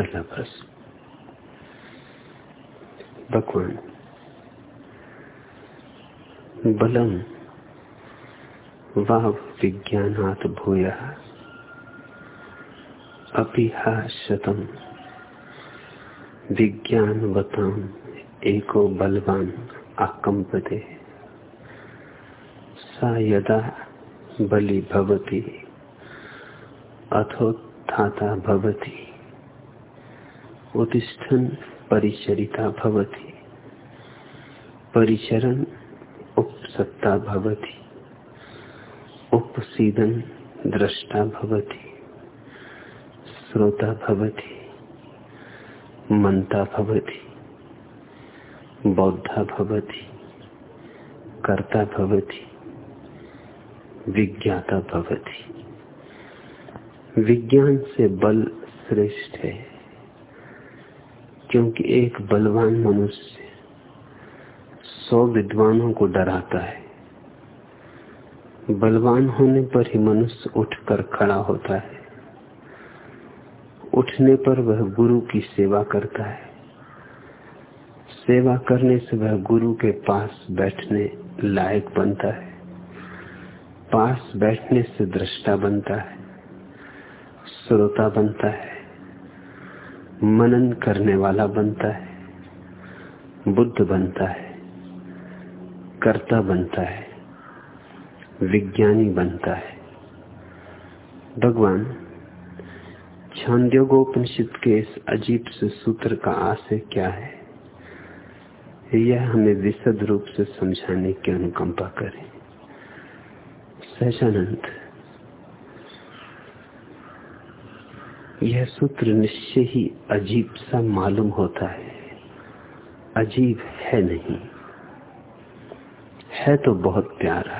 पहला प्रश्न भगवान बलम। वाव विज्ञानात भूय। अपिहाशतम विज्ञानवताम एको बलवान आकंपते सा यदा बलि भवति अथोत्थाता भवति। उत्तिष्ठन परिचरिता भवति। परिचरण उपसत्ता भवति। उपसीदन दृष्टा भवति। श्रोता भवति। मनता भवति। बौद्धा भवति। कर्ता भवति। विज्ञाता भवति। विज्ञान से बल श्रेष्ठ है। क्योंकि एक बलवान मनुष्य सौ विद्वानों को डराता है। बलवान होने पर ही मनुष्य उठकर खड़ा होता है। उठने पर वह गुरु की सेवा करता है। सेवा करने से वह गुरु के पास बैठने लायक बनता है। पास बैठने से दृष्टा बनता है, श्रोता बनता है। मनन करने वाला बनता है, बुद्ध बनता है, कर्ता बनता है, विज्ञानी बनता है। भगवान छांद्योगोपनिषद के इस अजीब से सूत्र का आशय क्या है? यह हमें विशद रूप से समझाने की अनुकंपा करें। सहजानंद यह सूत्र निश्चय ही अजीब सा मालूम होता है। अजीब है नहीं। है तो बहुत प्यारा।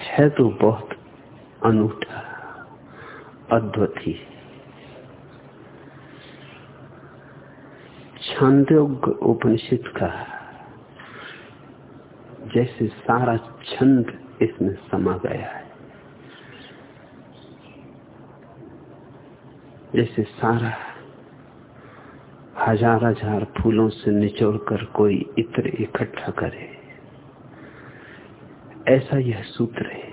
है तो बहुत अनूठा अद्भुत ही छांदोग उपनिषद का जैसे सारा छंद इसमें समा गया है। जैसे सारा हज़ार हज़ार फूलों से निचोड़कर कोई इत्र इकट्ठा करे। ऐसा यह सूत्र है।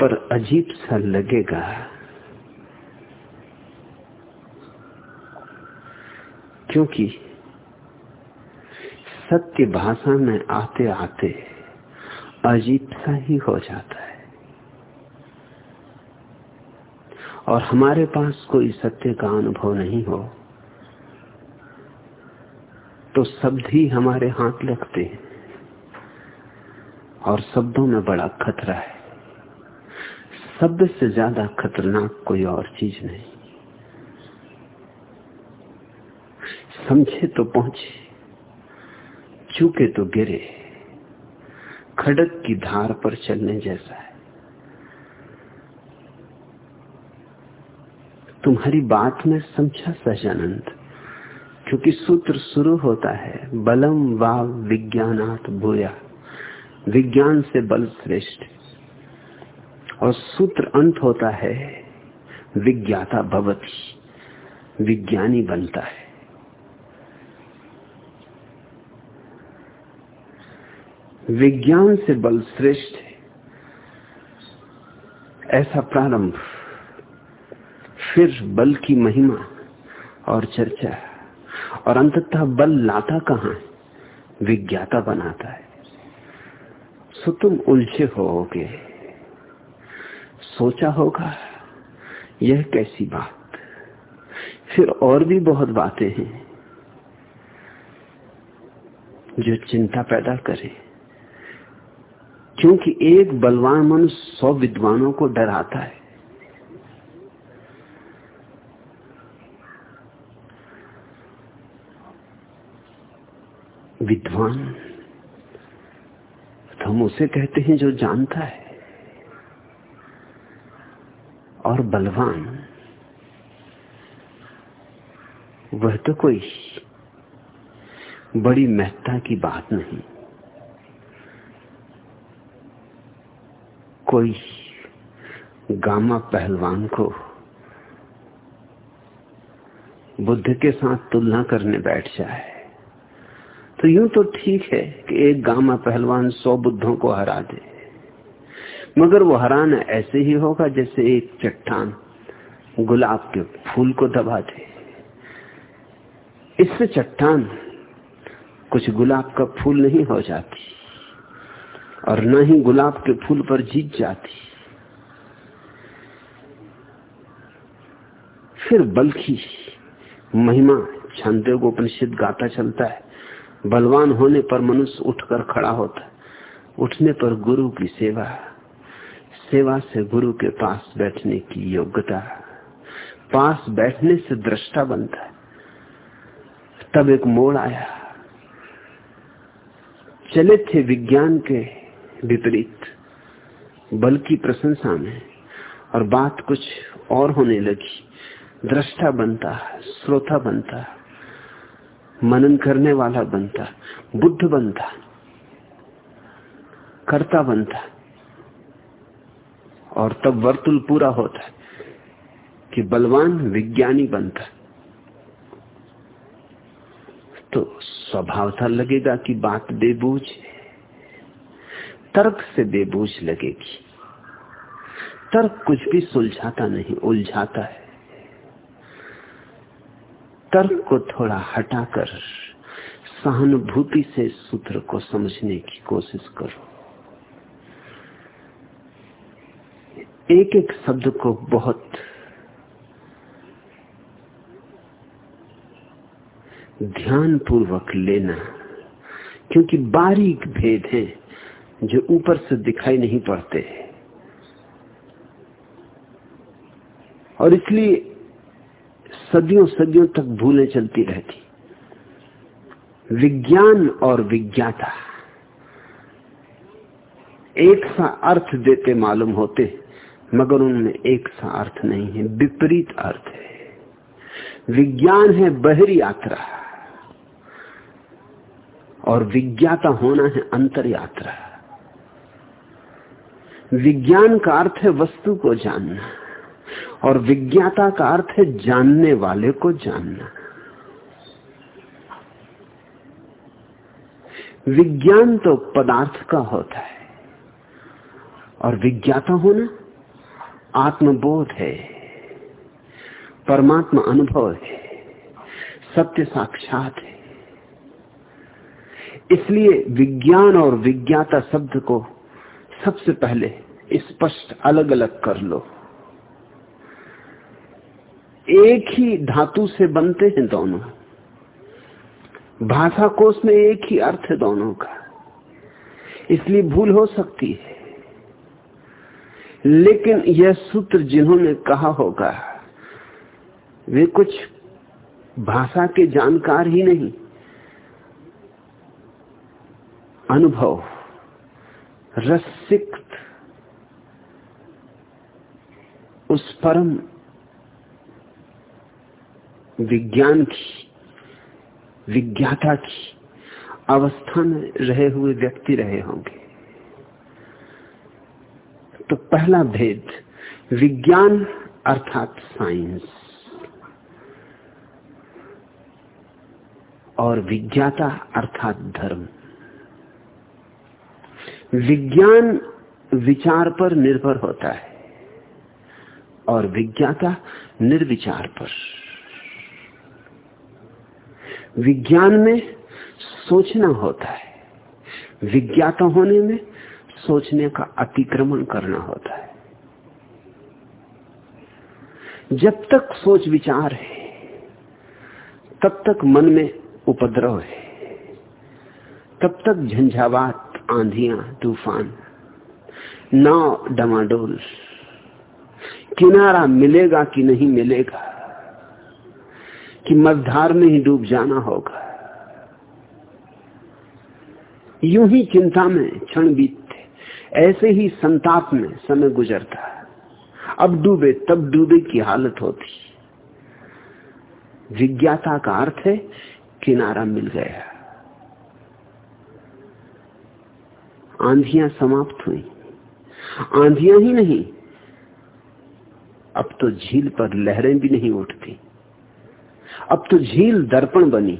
पर अजीब सा लगेगा क्योंकि सत्य भाषा में आते आते अजीब सा ही हो जाता है। और हमारे पास कोई सत्य का अनुभव नहीं हो तो शब्द ही हमारे हाथ लगते हैं और शब्दों में बड़ा खतरा है। शब्द से ज़्यादा खतरनाक कोई और चीज़ नहीं। समझे तो पहुँचे, चूके तो गिरे, खड़क की धार पर चलने जैसा है। तुम्हारी बात में समझा सहजानंद क्योंकि सूत्र शुरू होता है, बलम वा विज्ञानात भूया। विज्ञान से बल श्रेष्ठ। और सूत्र अंत होता है, विज्ञाता भवती। विज्ञानी बनता है। विज्ञान से बल श्रेष्ठ है। ऐसा प्रारंभ फिर बल की महिमा और चर्चा और अंततः बल लाता कहाँ है? विज्ञाता बनाता है। सो तुम उलझे होगे। सोचा होगा, यह कैसी बात? फिर और भी बहुत बातें हैं जो चिंता पैदा करें। क्योंकि एक बलवान मनुष्य सौ विद्वानों को डराता है। विद्वान। तो हम उसे कहते हैं जो जानता है। और बलवान। वह तो कोई बड़ी महत्ता की बात नहीं। कोई गामा पहलवान को बुद्ध के साथ तुलना करने बैठ जाए। तो यूँ तो ठीक है कि एक गामा पहलवान सौ बुद्धों को हरा दे। मगर वो हराना ऐसे ही होगा जैसे एक चट्टान गुलाब के फूल को दबा दे। इससे चट्टान कुछ गुलाब का फूल नहीं हो जाती और न ही गुलाब के फूल पर जीत जाती। फिर बल्कि महिमा छंदे उपनिषद गाता चलता है। बलवान होने पर मनुष्य उठकर खड़ा होता है। उठने पर गुरु की सेवा सेवा से गुरु के पास बैठने की योग्यता पास बैठने से दृष्टा बनता है। तब एक मोड़ आया। चले थे विज्ञान के विपरीत। बल की प्रशंसा में और बात कुछ और होने लगी। दृष्टा बनता श्रोता बनता मनन करने वाला बनता, बुद्ध बनता, कर्ता बनता। और तब वर्तुल पूरा होता है कि बलवान विज्ञानी बनता। तो स्वभाव था लगेगा कि बात बेबूझ तर्क से बेबूझ लगेगी। तर्क कुछ भी सुलझाता नहीं, उलझाता है। तर्क को थोड़ा हटाकर सहानुभूति से सूत्र को समझने की कोशिश करो। एक एक शब्द को बहुत ध्यान पूर्वक लेना, क्योंकि बारीक भेद है जो ऊपर से दिखाई नहीं पड़ते। और इसलिए सदियों सदियों तक भूलें चलती रहती। विज्ञान और विज्ञाता। एक सा अर्थ देते मालूम होते, मगर उनमें एक सा अर्थ नहीं है, विपरीत अर्थ है। विज्ञान है बहरी यात्रा, और विज्ञाता होना है अंतर यात्रा। विज्ञान का अर्थ है वस्तु को जानना। और विज्ञाता का अर्थ है जानने वाले को जानना। विज्ञान तो पदार्थ का होता है। और विज्ञाता होना आत्मबोध है। परमात्मा अनुभव है। सत्य साक्षात है। इसलिए विज्ञान और विज्ञाता शब्द को सबसे पहले स्पष्ट अलग अलग कर लो। एक ही धातु से बनते हैं दोनों। भाषा कोष में एक ही अर्थ है दोनों का। इसलिए भूल हो सकती है। लेकिन यह सूत्र जिन्होंने कहा होगा, वे कुछ भाषा के जानकार ही नहीं। अनुभव, रसिक, उस परम विज्ञान की, विज्ञाता की अवस्था में रहे हुए व्यक्ति रहे होंगे। तो पहला भेद, विज्ञान अर्थात साइंस। और विज्ञाता अर्थात धर्म। विज्ञान विचार पर निर्भर होता है और विज्ञाता निर्विचार पर। विज्ञान में सोचना होता है। विज्ञाता होने में सोचने का अतिक्रमण करना होता है। जब तक सोच विचार है, तब तक मन में उपद्रव है। तब तक झंझावात, आंधियाँ, तूफ़ान, नाव, डमाडोल, किनारा मिलेगा कि नहीं मिलेगा कि मझधार में ही डूब जाना होगा। यूँ ही चिंता में क्षण बीतते, ऐसे ही संताप में समय गुजरता। अब डूबे, तब डूबे की हालत होती। विज्ञाता का अर्थ है, किनारा मिल गया। आंधियाँ समाप्त हुई। आंधियाँ ही नहीं, अब तो झील पर लहरें भी नहीं उठती। अब तो झील दर्पण बनी।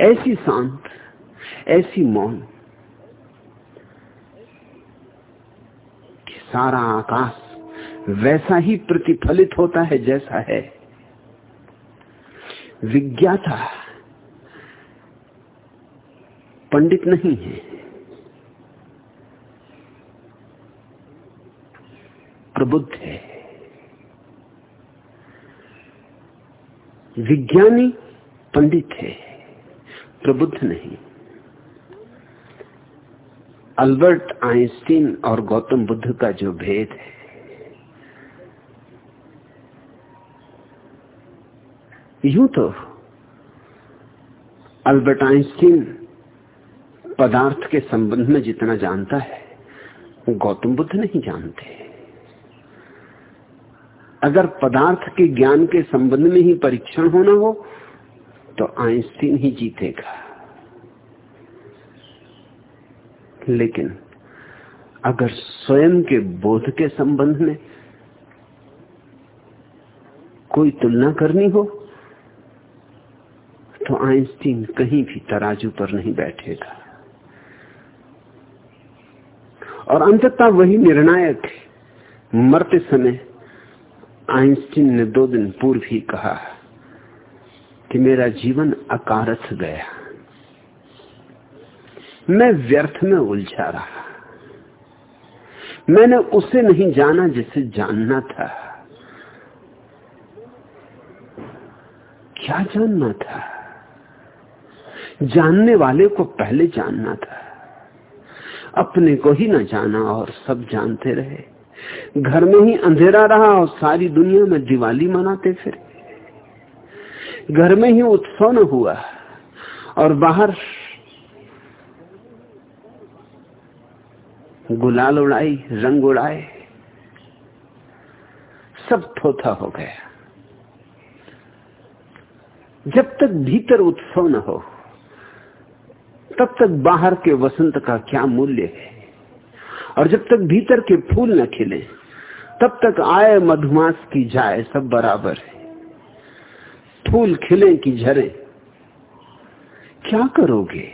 ऐसी शांत, ऐसी मौन कि सारा आकाश वैसा ही प्रतिफलित होता है जैसा है। विज्ञाता पंडित नहीं है। प्रबुद्ध है। विज्ञानी पंडित है, प्रबुद्ध नहीं। अल्बर्ट आइंस्टीन और गौतम बुद्ध का जो भेद है, यूँ तो अल्बर्ट आइंस्टीन पदार्थ के संबंध में जितना जानता है गौतम बुद्ध नहीं जानते। अगर पदार्थ के ज्ञान के संबंध में ही परीक्षण होना हो तो आइंस्टीन ही जीतेगा। लेकिन अगर स्वयं के बोध के संबंध में कोई तुलना करनी हो तो आइंस्टीन कहीं भी तराजू पर नहीं बैठेगा। और अंततः वही निर्णायक मरते समय आइंस्टीन ने दो दिन पूर्व ही कहा कि मेरा जीवन अकारथ गया। मैं व्यर्थ में उलझा रहा। मैंने उसे नहीं जाना जिसे जानना था। क्या जानना था? जानने वाले को पहले जानना था। अपने को ही ना जाना और सब जानते रहे। घर में ही अंधेरा रहा और सारी दुनिया में दिवाली मनाते फिर। घर में ही उत्सव न हुआ और बाहर गुलाल उड़ाई, रंग उड़ाए, सब थोथा हो गया। जब तक भीतर उत्सव न हो, तब तक बाहर के वसंत का क्या मूल्य है? और जब तक भीतर के फूल न खिले, तब तक आए मधुमास की जाए सब बराबर है। फूल खिले की झरे, क्या करोगे?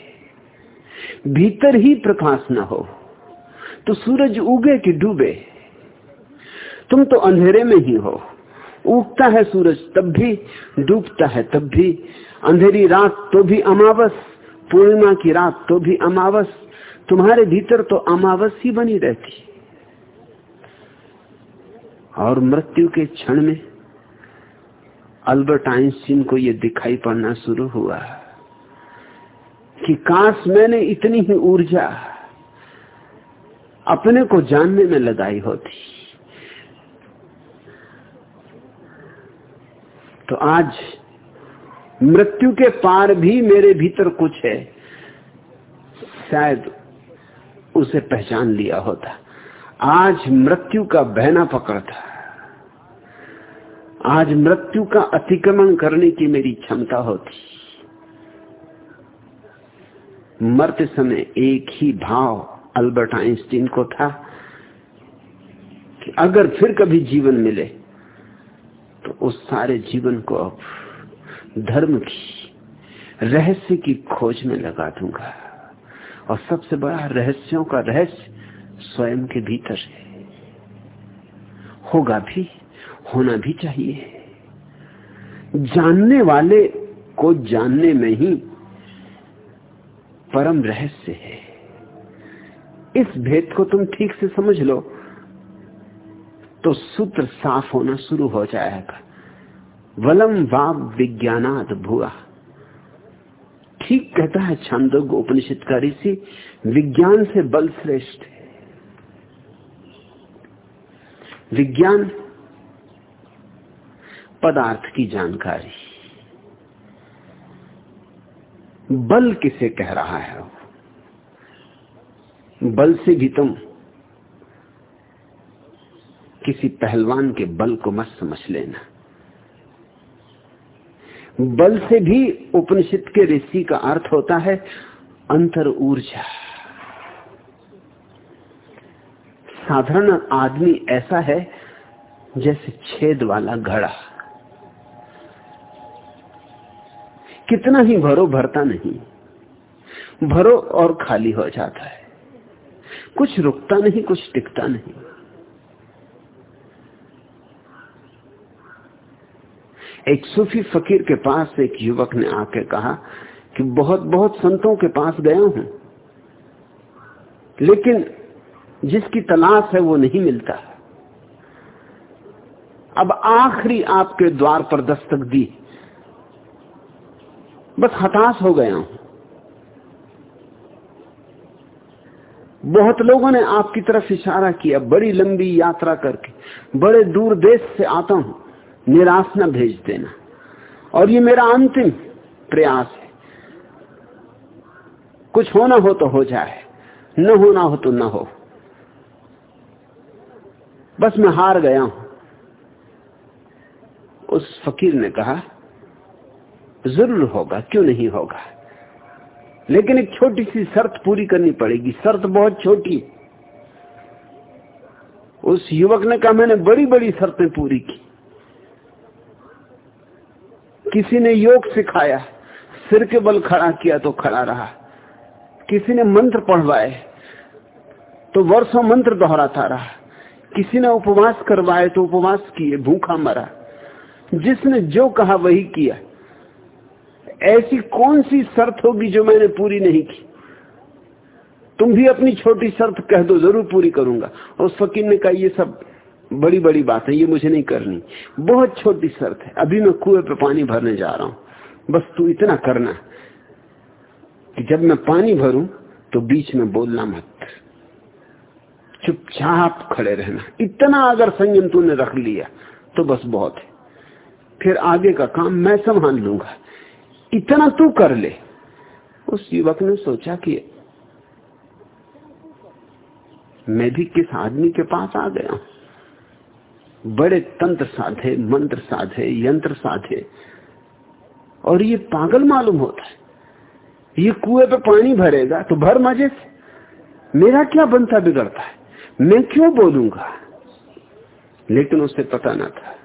भीतर ही प्रकाश न हो तो सूरज उगे कि डूबे? तुम तो अंधेरे में ही हो, उगता है सूरज तब भी, डूबता है तब भी। अंधेरी रात तो भी अमावस, पूर्णिमा की रात तो भी अमावस। तुम्हारे भीतर तो अमावस ही बनी रहती। और मृत्यु के क्षण में अल्बर्ट आइंस्टीन को यह दिखाई पड़ना शुरू हुआ कि काश मैंने इतनी ही ऊर्जा अपने को जानने में लगाई होती। तो आज मृत्यु के पार भी मेरे भीतर कुछ है, शायद उसे पहचान लिया होता। आज मृत्यु का बहना पकड़ था आज मृत्यु का अतिक्रमण करने की मेरी क्षमता होती। मरते समय एक ही भाव अल्बर्ट आइंस्टीन को था कि अगर फिर कभी जीवन मिले तो उस सारे जीवन को अब धर्म की रहस्य की खोज में लगा दूँगा। और सबसे बड़ा रहस्यों का रहस्य स्वयं के भीतर है। होगा भी, होना भी चाहिए। जानने वाले को जानने में ही परम रहस्य है। इस भेद को तुम ठीक से समझ लो तो सूत्र साफ़ होना शुरू हो जाएगा। वलम वाग विज्ञानाद भुआ ठीक कहता है छांदोग उपनिषद का ऋषि विज्ञान से बल श्रेष्ठ है। विज्ञान पदार्थ की जानकारी। बल किसे कह रहा है बल से भी तुम किसी पहलवान के बल को मत समझ लेना। बल से भी उपनिषद के ऋषि का अर्थ होता है अंतर ऊर्जा। साधारण आदमी ऐसा है जैसे छेद वाला घड़ा। कितना ही भरो भरता नहीं, भरो और खाली हो जाता है। कुछ रुकता नहीं, कुछ टिकता नहीं। एक सूफी फकीर के पास एक युवक ने आके कहा कि बहुत बहुत संतों के पास गया हूँ। लेकिन जिसकी तलाश है वो नहीं मिलता। अब आखिरी आपके द्वार पर दस्तक दी। बस हताश हो गया हूँ। बहुत लोगों ने आपकी तरफ़ इशारा किया, बड़ी लंबी यात्रा करके, बड़े दूर देश से आता हूँ। निराश न भेज देना। और ये मेरा अंतिम प्रयास है। कुछ होना हो तो हो जाए, न होना हो तो न हो। बस मैं हार गया हूँ। उस फकीर ने कहा, ज़रूर होगा, क्यों नहीं होगा? लेकिन एक छोटी सी शर्त पूरी करनी पड़ेगी, शर्त बहुत छोटी। उस युवक ने कहा, मैंने बड़ी बड़ी शर्तें पूरी की। किसी ने योग सिखाया, सिर के बल खड़ा किया तो खड़ा रहा। किसी ने मंत्र पढ़वाए तो वर्षों मंत्र दोहराता रहा। किसी ने उपवास करवाए तो उपवास किए, भूखा मरा। जिसने जो कहा वही किया। ऐसी कौन सी शर्त होगी जो मैंने पूरी नहीं की? तुम भी अपनी छोटी शर्त कह दो, ज़रूर पूरी करूँगा। और फकीर ने कहा, ये सब बड़ी बड़ी बात, ये मुझे नहीं करनी। बहुत छोटी शर्त है। अभी मैं कुएँ पे पानी भरने जा रहा हूँ। बस तू इतना करना कि जब मैं पानी भरूं तो बीच में बोलना मत। चुपचाप खड़े रहना। इतना अगर संयम तूने रख लिया तो बस बहुत है। फिर आगे का काम मैं संभाल लूँगा। इतना तू कर ले। उस युवक ने सोचा कि मैं भी किस आदमी के पास आ गया हूँ। बड़े तंत्र साधे, मंत्र साधे, यंत्र साधे। और ये पागल मालूम होता है। ये कुएँ पे पानी भरेगा तो भर मज़े से। मेरा क्या बनता बिगड़ता है? मैं क्यों बोलूँगा? लेकिन उसे पता ना था।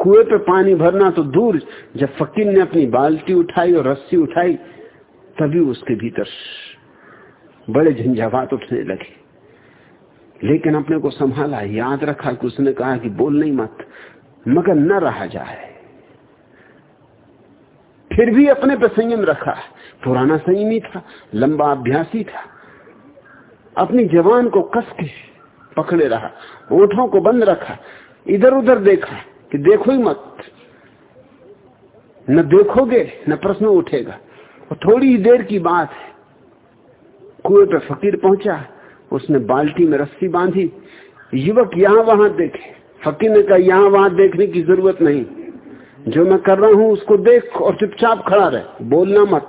कुएँ पे पानी भरना तो दूर, जब फकीर ने अपनी बाल्टी उठाई और रस्सी उठाई, तभी उसके भीतर बड़े झंझावात उठने लगे। लेकिन अपने को संभाला, याद रखा कि उसने कहा कि बोल नहीं मत, मगर न रहा जाए। फिर भी अपने पर संयम रखा। पुराना संयमी था, लंबा अभ्यासी था। अपनी जवान को कस के पकड़े रहा, ओठों को बंद रखा इधर उधर देखा कि देखो ही मत। न देखोगे, न प्रश्न उठेगा। और थोड़ी देर की बात है, कुएँ पर फकीर पहुँचा उसने बाल्टी में रस्सी बांधी। युवक यहाँ वहाँ देखे। फकीर ने कहा, यहाँ वहाँ देखने की ज़रूरत नहीं। जो मैं कर रहा हूँ, उसको देख और चुपचाप खड़ा रहे। बोलना मत।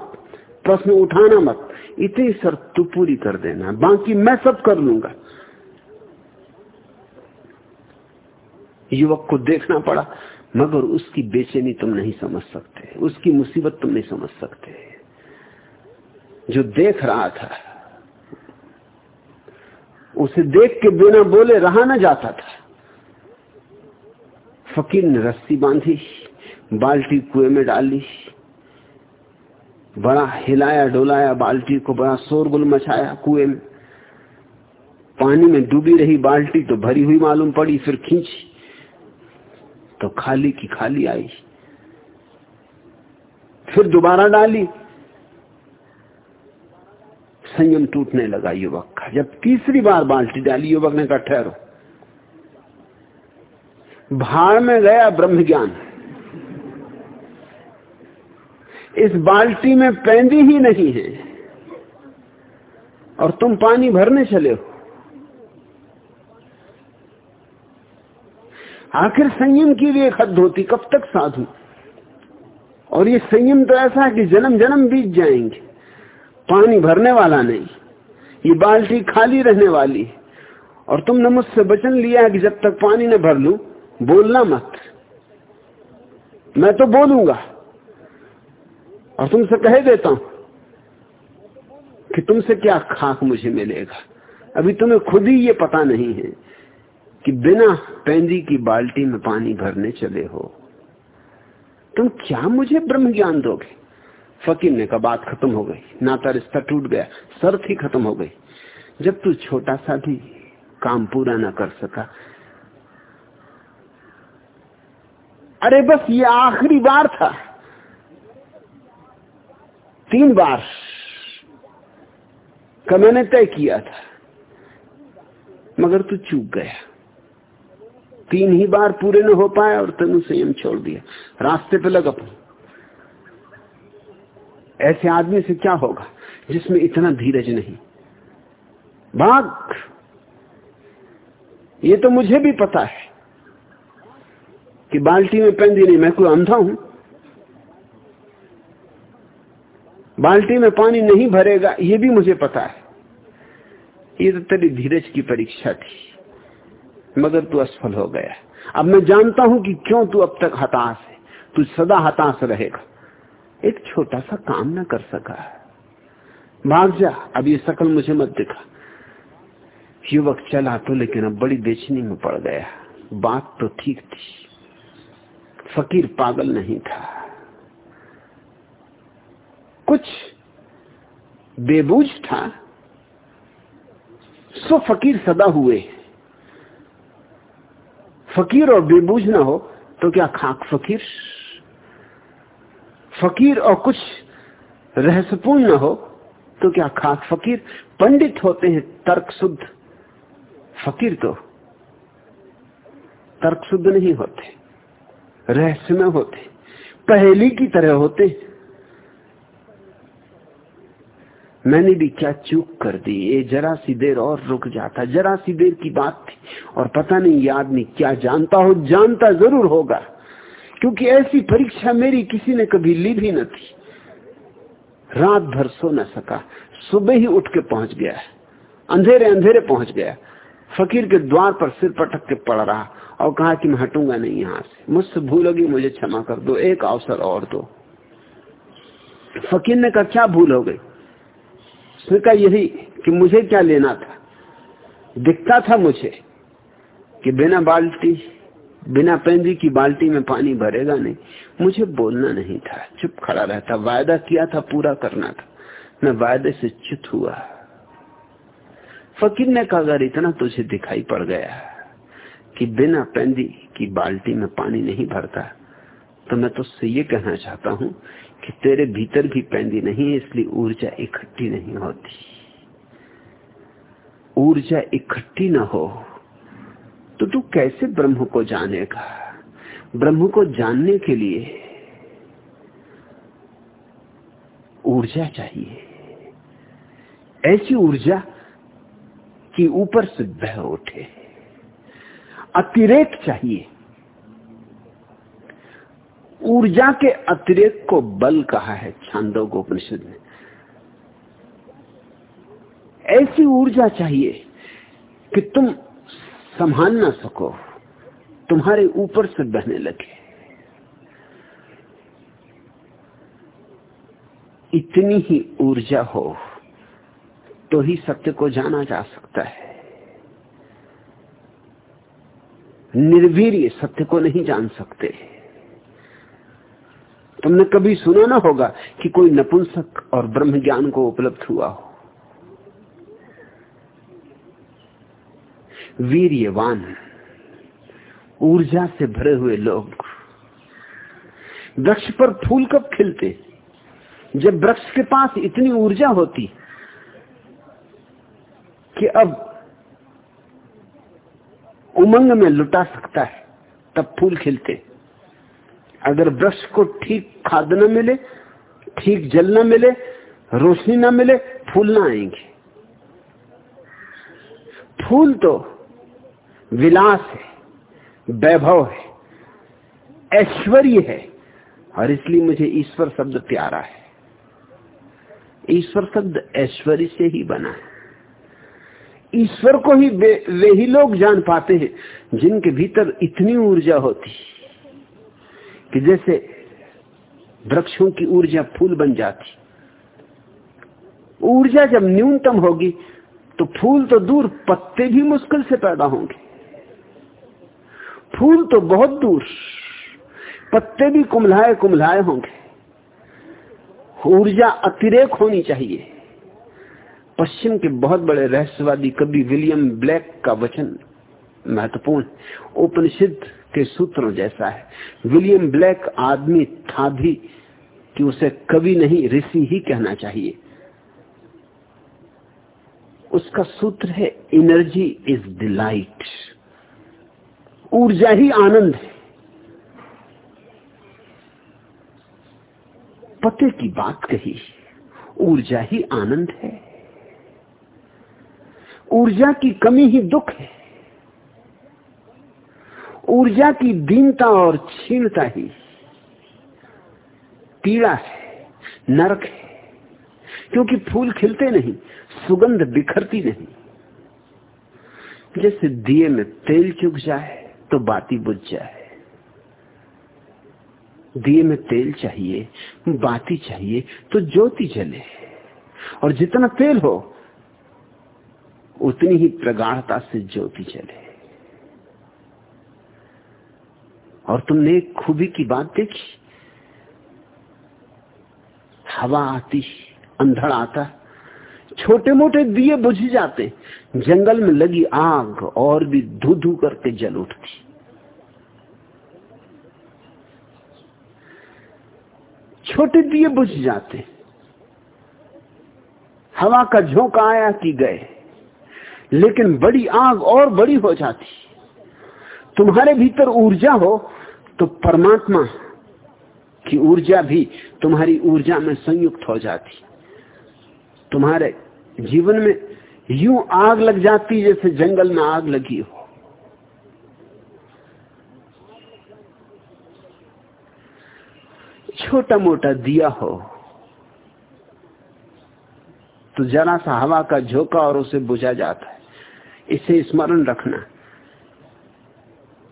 प्रश्न उठाना मत। इतनी शर्त तू पूरी कर देना। बाकी मैं सब कर लूँगा। युवक को देखना पड़ा, मगर उसकी बेचैनी तुम नहीं समझ सकते। उसकी मुसीबत तुम नहीं समझ सकते। जो देख रहा था उसे देख के बिना बोले रहा ना जाता था। फकीर ने रस्सी बांधी, बाल्टी कुएँ में डाली, बड़ा हिलाया डोलाया, बाल्टी को बड़ा शोरगुल मचाया कुएँ में। पानी में डूबी रही बाल्टी तो भरी हुई मालूम पड़ी, फिर खींची तो खाली की खाली आई। फिर दोबारा डाली संयम टूटने लगा युवक का। जब तीसरी बार बाल्टी डाली, युवक ने कहा, ठहरो। भाड़ में गया ब्रह्म ज्ञान। इस बाल्टी में पैंदी ही नहीं है और तुम पानी भरने चले हो। आखिर संयम की भी एक हद होती कब तक साधु? और ये संयम तो ऐसा है कि जन्म जन्म बीत जाएँगे। पानी भरने वाला नहीं। ये बाल्टी खाली रहने वाली है। और तुमने मुझसे वचन लिया है कि जब तक पानी न भर लू, बोलना मत। मैं तो बोलूँगा। और तुमसे कह देता हूँ कि तुमसे क्या खाक मुझे मिलेगा। अभी तुम्हें खुद ही ये पता नहीं है कि बिना पेंदी की बाल्टी में पानी भरने चले हो। तुम क्या मुझे ब्रह्म ज्ञान दोगे? फकीर ने कहा, बात खत्म हो गई, नाता रिश्ता टूट गया, शर्त ही खत्म हो गई। जब तू छोटा सा भी काम पूरा ना कर सका, अरे बस ये आखिरी बार था। तीन बार का मैंने तय किया था, मगर तू चूक गया। तीन ही बार पूरे न हो पाए और तेन संयम छोड़ दिया। रास्ते पे लगा अपने ऐसे आदमी से क्या होगा जिसमें इतना धीरज नहीं? भाग ये तो मुझे भी पता है कि बाल्टी में पेंदी नहीं मैं कोई अंधा हूँ। बाल्टी में पानी नहीं भरेगा, ये भी मुझे पता है। ये तो तेरी धीरज की परीक्षा थी, मगर तू असफल हो गया। अब मैं जानता हूँ कि क्यों तू अब तक हताश है, तू सदा हताश रहेगा। एक छोटा सा काम ना कर सका भाग जा, अब ये शकल मुझे मत दिखा। युवक चला तो लेकिन अब बड़ी बेचनी में पड़ गया। बात तो ठीक थी। फकीर पागल नहीं था। कुछ बेबूझ था। सो फकीर सदा हुए। फकीर और बेबूझ ना हो तो क्या खाक फकीर? फकीर और कुछ रहस्यपूर्ण हो तो क्या खास फकीर पंडित होते हैं तर्क शुद्ध फकीर तो तर्क शुद्ध नहीं होते, रहस्य में होते, पहली की तरह होते मैंने भी क्या चूक कर दी? ये जरा सी देर और रुक जाता, जरा सी देर की बात थी, और पता नहीं ये आदमी क्या, जानता हो जानता ज़रूर होगा। क्योंकि ऐसी परीक्षा मेरी किसी ने कभी ली भी न थी। रात भर सो न सका। सुबह ही उठ के पहुँच गया अंधेरे अंधेरे पहुँच गया फकीर के द्वार पर सिर पटक के पड़ रहा और कहा कि मैं हटूँगा नहीं यहाँ से। मुझसे भूल होगी, मुझे क्षमा कर दो। एक अवसर और दो। फकीर ने कहा, क्या भूल हो गई? उसने कहा, यही कि मुझे क्या लेना था। दिखता था मुझे कि बिना बाल्टी बिना पेंदी की बाल्टी में पानी भरेगा नहीं। मुझे बोलना नहीं था। चुप खड़ा रहता। वायदा किया था, पूरा करना था। मैं वायदे से चुत हुआ। फकीर ने कहा, अगर इतना तुझे दिखाई पड़ गया कि बिना पेंदी की बाल्टी में पानी नहीं भरता तो मैं तुझसे ये कहना चाहता हूँ कि तेरे भीतर भी पेंदी नहीं है, इसलिए ऊर्जा इकट्ठी नहीं होती। ऊर्जा इकट्ठी ना हो। तो तू कैसे ब्रह्म को जानेगा? ब्रह्म को जानने के लिए ऊर्जा चाहिए। ऐसी ऊर्जा कि ऊपर से बह उठे। अतिरेक चाहिए। ऊर्जा के अतिरेक को बल कहा है छांदोग उपनिषद ने। ऐसी ऊर्जा चाहिए कि तुम संभाल ना सको। तुम्हारे ऊपर से बहने लगे। इतनी ही ऊर्जा हो तो ही सत्य को जाना जा सकता है। निर्वीर सत्य को नहीं जान सकते। तुमने कभी सुना ना होगा कि कोई नपुंसक और ब्रह्म ज्ञान को उपलब्ध हुआ हो। वीरवान ऊर्जा से भरे हुए लोग। वृक्ष पर फूल कब खिलते? जब वृक्ष के पास इतनी ऊर्जा होती कि अब उमंग में लुटा सकता है, तब फूल खिलते। अगर वृक्ष को ठीक खाद न मिले, ठीक जल न मिले, रोशनी न मिले, फूल ना आएँगे। फूल तो विलास है वैभव है ऐश्वर्य है और इसलिए मुझे ईश्वर शब्द प्यारा है। ईश्वर शब्द ऐश्वर्य से ही बना है। ईश्वर को ही वे, वे ही लोग जान पाते हैं जिनके भीतर इतनी ऊर्जा होती कि जैसे वृक्षों की ऊर्जा फूल बन जाती। ऊर्जा जब न्यूनतम होगी तो फूल तो दूर पत्ते भी मुश्किल से पैदा होंगे। फूल तो बहुत दूर, पत्ते भी कुमलाए कुमलाए होंगे। ऊर्जा अतिरेक होनी चाहिए। पश्चिम के बहुत बड़े रहस्यवादी कवि विलियम ब्लैक का वचन महत्वपूर्ण उपनिषद के सूत्रों जैसा है, विलियम ब्लैक आदमी था भी कि उसे कवि नहीं, ऋषि ही कहना चाहिए। उसका सूत्र है एनर्जी इज़ डिलाइट ऊर्जा ही आनंद है। पते की बात कही, ऊर्जा ही आनंद है। ऊर्जा की कमी ही दुख है। ऊर्जा की दीनता और क्षीणता ही पीड़ा है, नरक है। क्योंकि फूल खिलते नहीं, सुगंध बिखरती नहीं। जैसे दिए में तेल चुक जाए तो बाती बुझ जाए। दिए में तेल चाहिए, बाती चाहिए तो ज्योति जले। और जितना तेल हो, उतनी ही प्रगाढ़ता से ज्योति जले। और तुमने एक खूबी की बात देखी? हवा आती, अंधड़ आता छोटे मोटे दिए बुझ जाते। जंगल में लगी आग और भी धू धू करके जल उठती। छोटे दिए बुझ जाते। हवा का झोंका आया कि गए। लेकिन बड़ी आग और बड़ी हो जाती। तुम्हारे भीतर ऊर्जा हो तो परमात्मा की ऊर्जा भी तुम्हारी ऊर्जा में संयुक्त हो जाती। तुम्हारे जीवन में यूँ आग लग जाती जैसे जंगल में आग लगी हो। छोटा मोटा दिया हो तो जरा सा हवा का झोंका और उसे बुझा जाता है। इसे स्मरण रखना,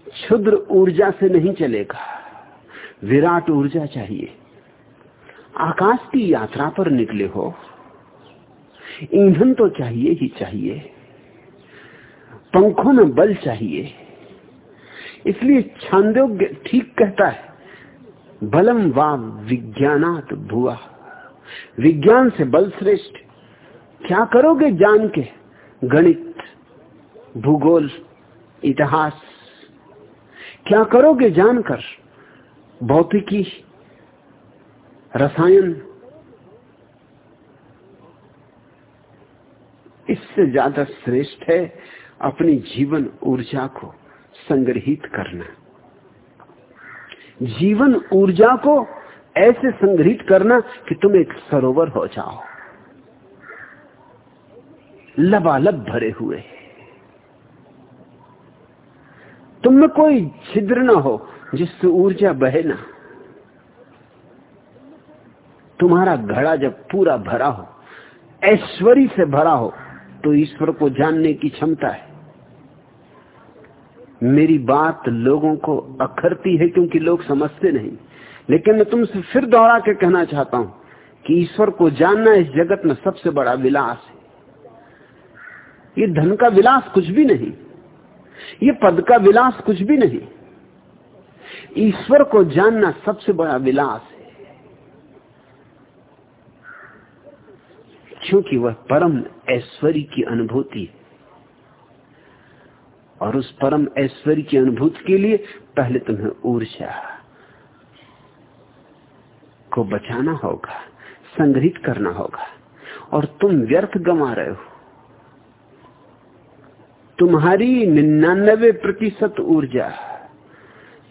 क्षुद्र ऊर्जा से नहीं चलेगा, विराट ऊर्जा चाहिए। आकाश की यात्रा पर निकले हो ईंधन तो चाहिए ही चाहिए। पंखों में बल चाहिए। इसलिए छांदोग्य ठीक कहता है, बलम वा विज्ञानात भुआ विज्ञान से बल श्रेष्ठ। क्या करोगे जान के? गणित, भूगोल, इतिहास। क्या करोगे जानकर? भौतिकी, रसायन इससे ज़्यादा श्रेष्ठ है अपनी जीवन ऊर्जा को संग्रहित करना। जीवन ऊर्जा को ऐसे संग्रहित करना कि तुम एक सरोवर हो जाओ। लबालब भरे हुए। तुम में कोई छिद्र ना हो जिससे ऊर्जा बहे ना। तुम्हारा घड़ा जब पूरा भरा हो ऐश्वर्य से भरा हो तो ईश्वर को जानने की क्षमता है। मेरी बात लोगों को अखरती है क्योंकि लोग समझते नहीं। लेकिन मैं तुमसे फिर दोहरा के कहना चाहता हूँ कि ईश्वर को जानना इस जगत में सबसे बड़ा विलास है। ये धन का विलास कुछ भी नहीं। ये पद का विलास कुछ भी नहीं। ईश्वर को जानना सबसे बड़ा विलास है। क्योंकि वह परम ऐश्वर्य की अनुभूति। है और उस परम ऐश्वर्य की अनुभूति के लिए पहले तुम्हें ऊर्जा को बचाना होगा, संग्रहित करना होगा, और तुम व्यर्थ गंवा रहे हो। तुम्हारी निन्यानबे प्रतिशत ऊर्जा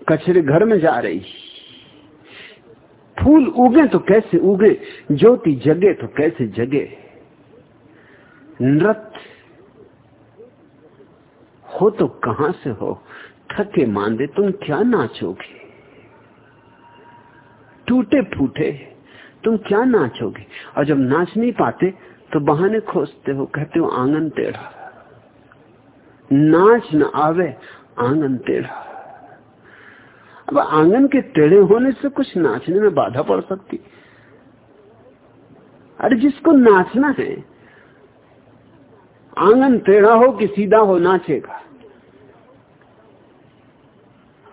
कचरे घर में जा रही। फूल उगे तो कैसे उगे, ज्योति जगे तो कैसे जगे। नृत्य? हो तो कहाँ से हो? थके मांदे तुम क्या नाचोगे? टूटे फूटे, तुम क्या नाचोगे? और जब नाच नहीं पाते तो बहाने खोजते हो, कहते हो, आँगन टेढ़ा। नाच न आवे, आँगन टेढ़ा। अब आँगन के टेढ़े होने से कुछ नाचने में बाधा पड़ सकती। अरे जिसको नाचना है आँगन टेढ़ा हो कि सीधा हो, नाचेगा।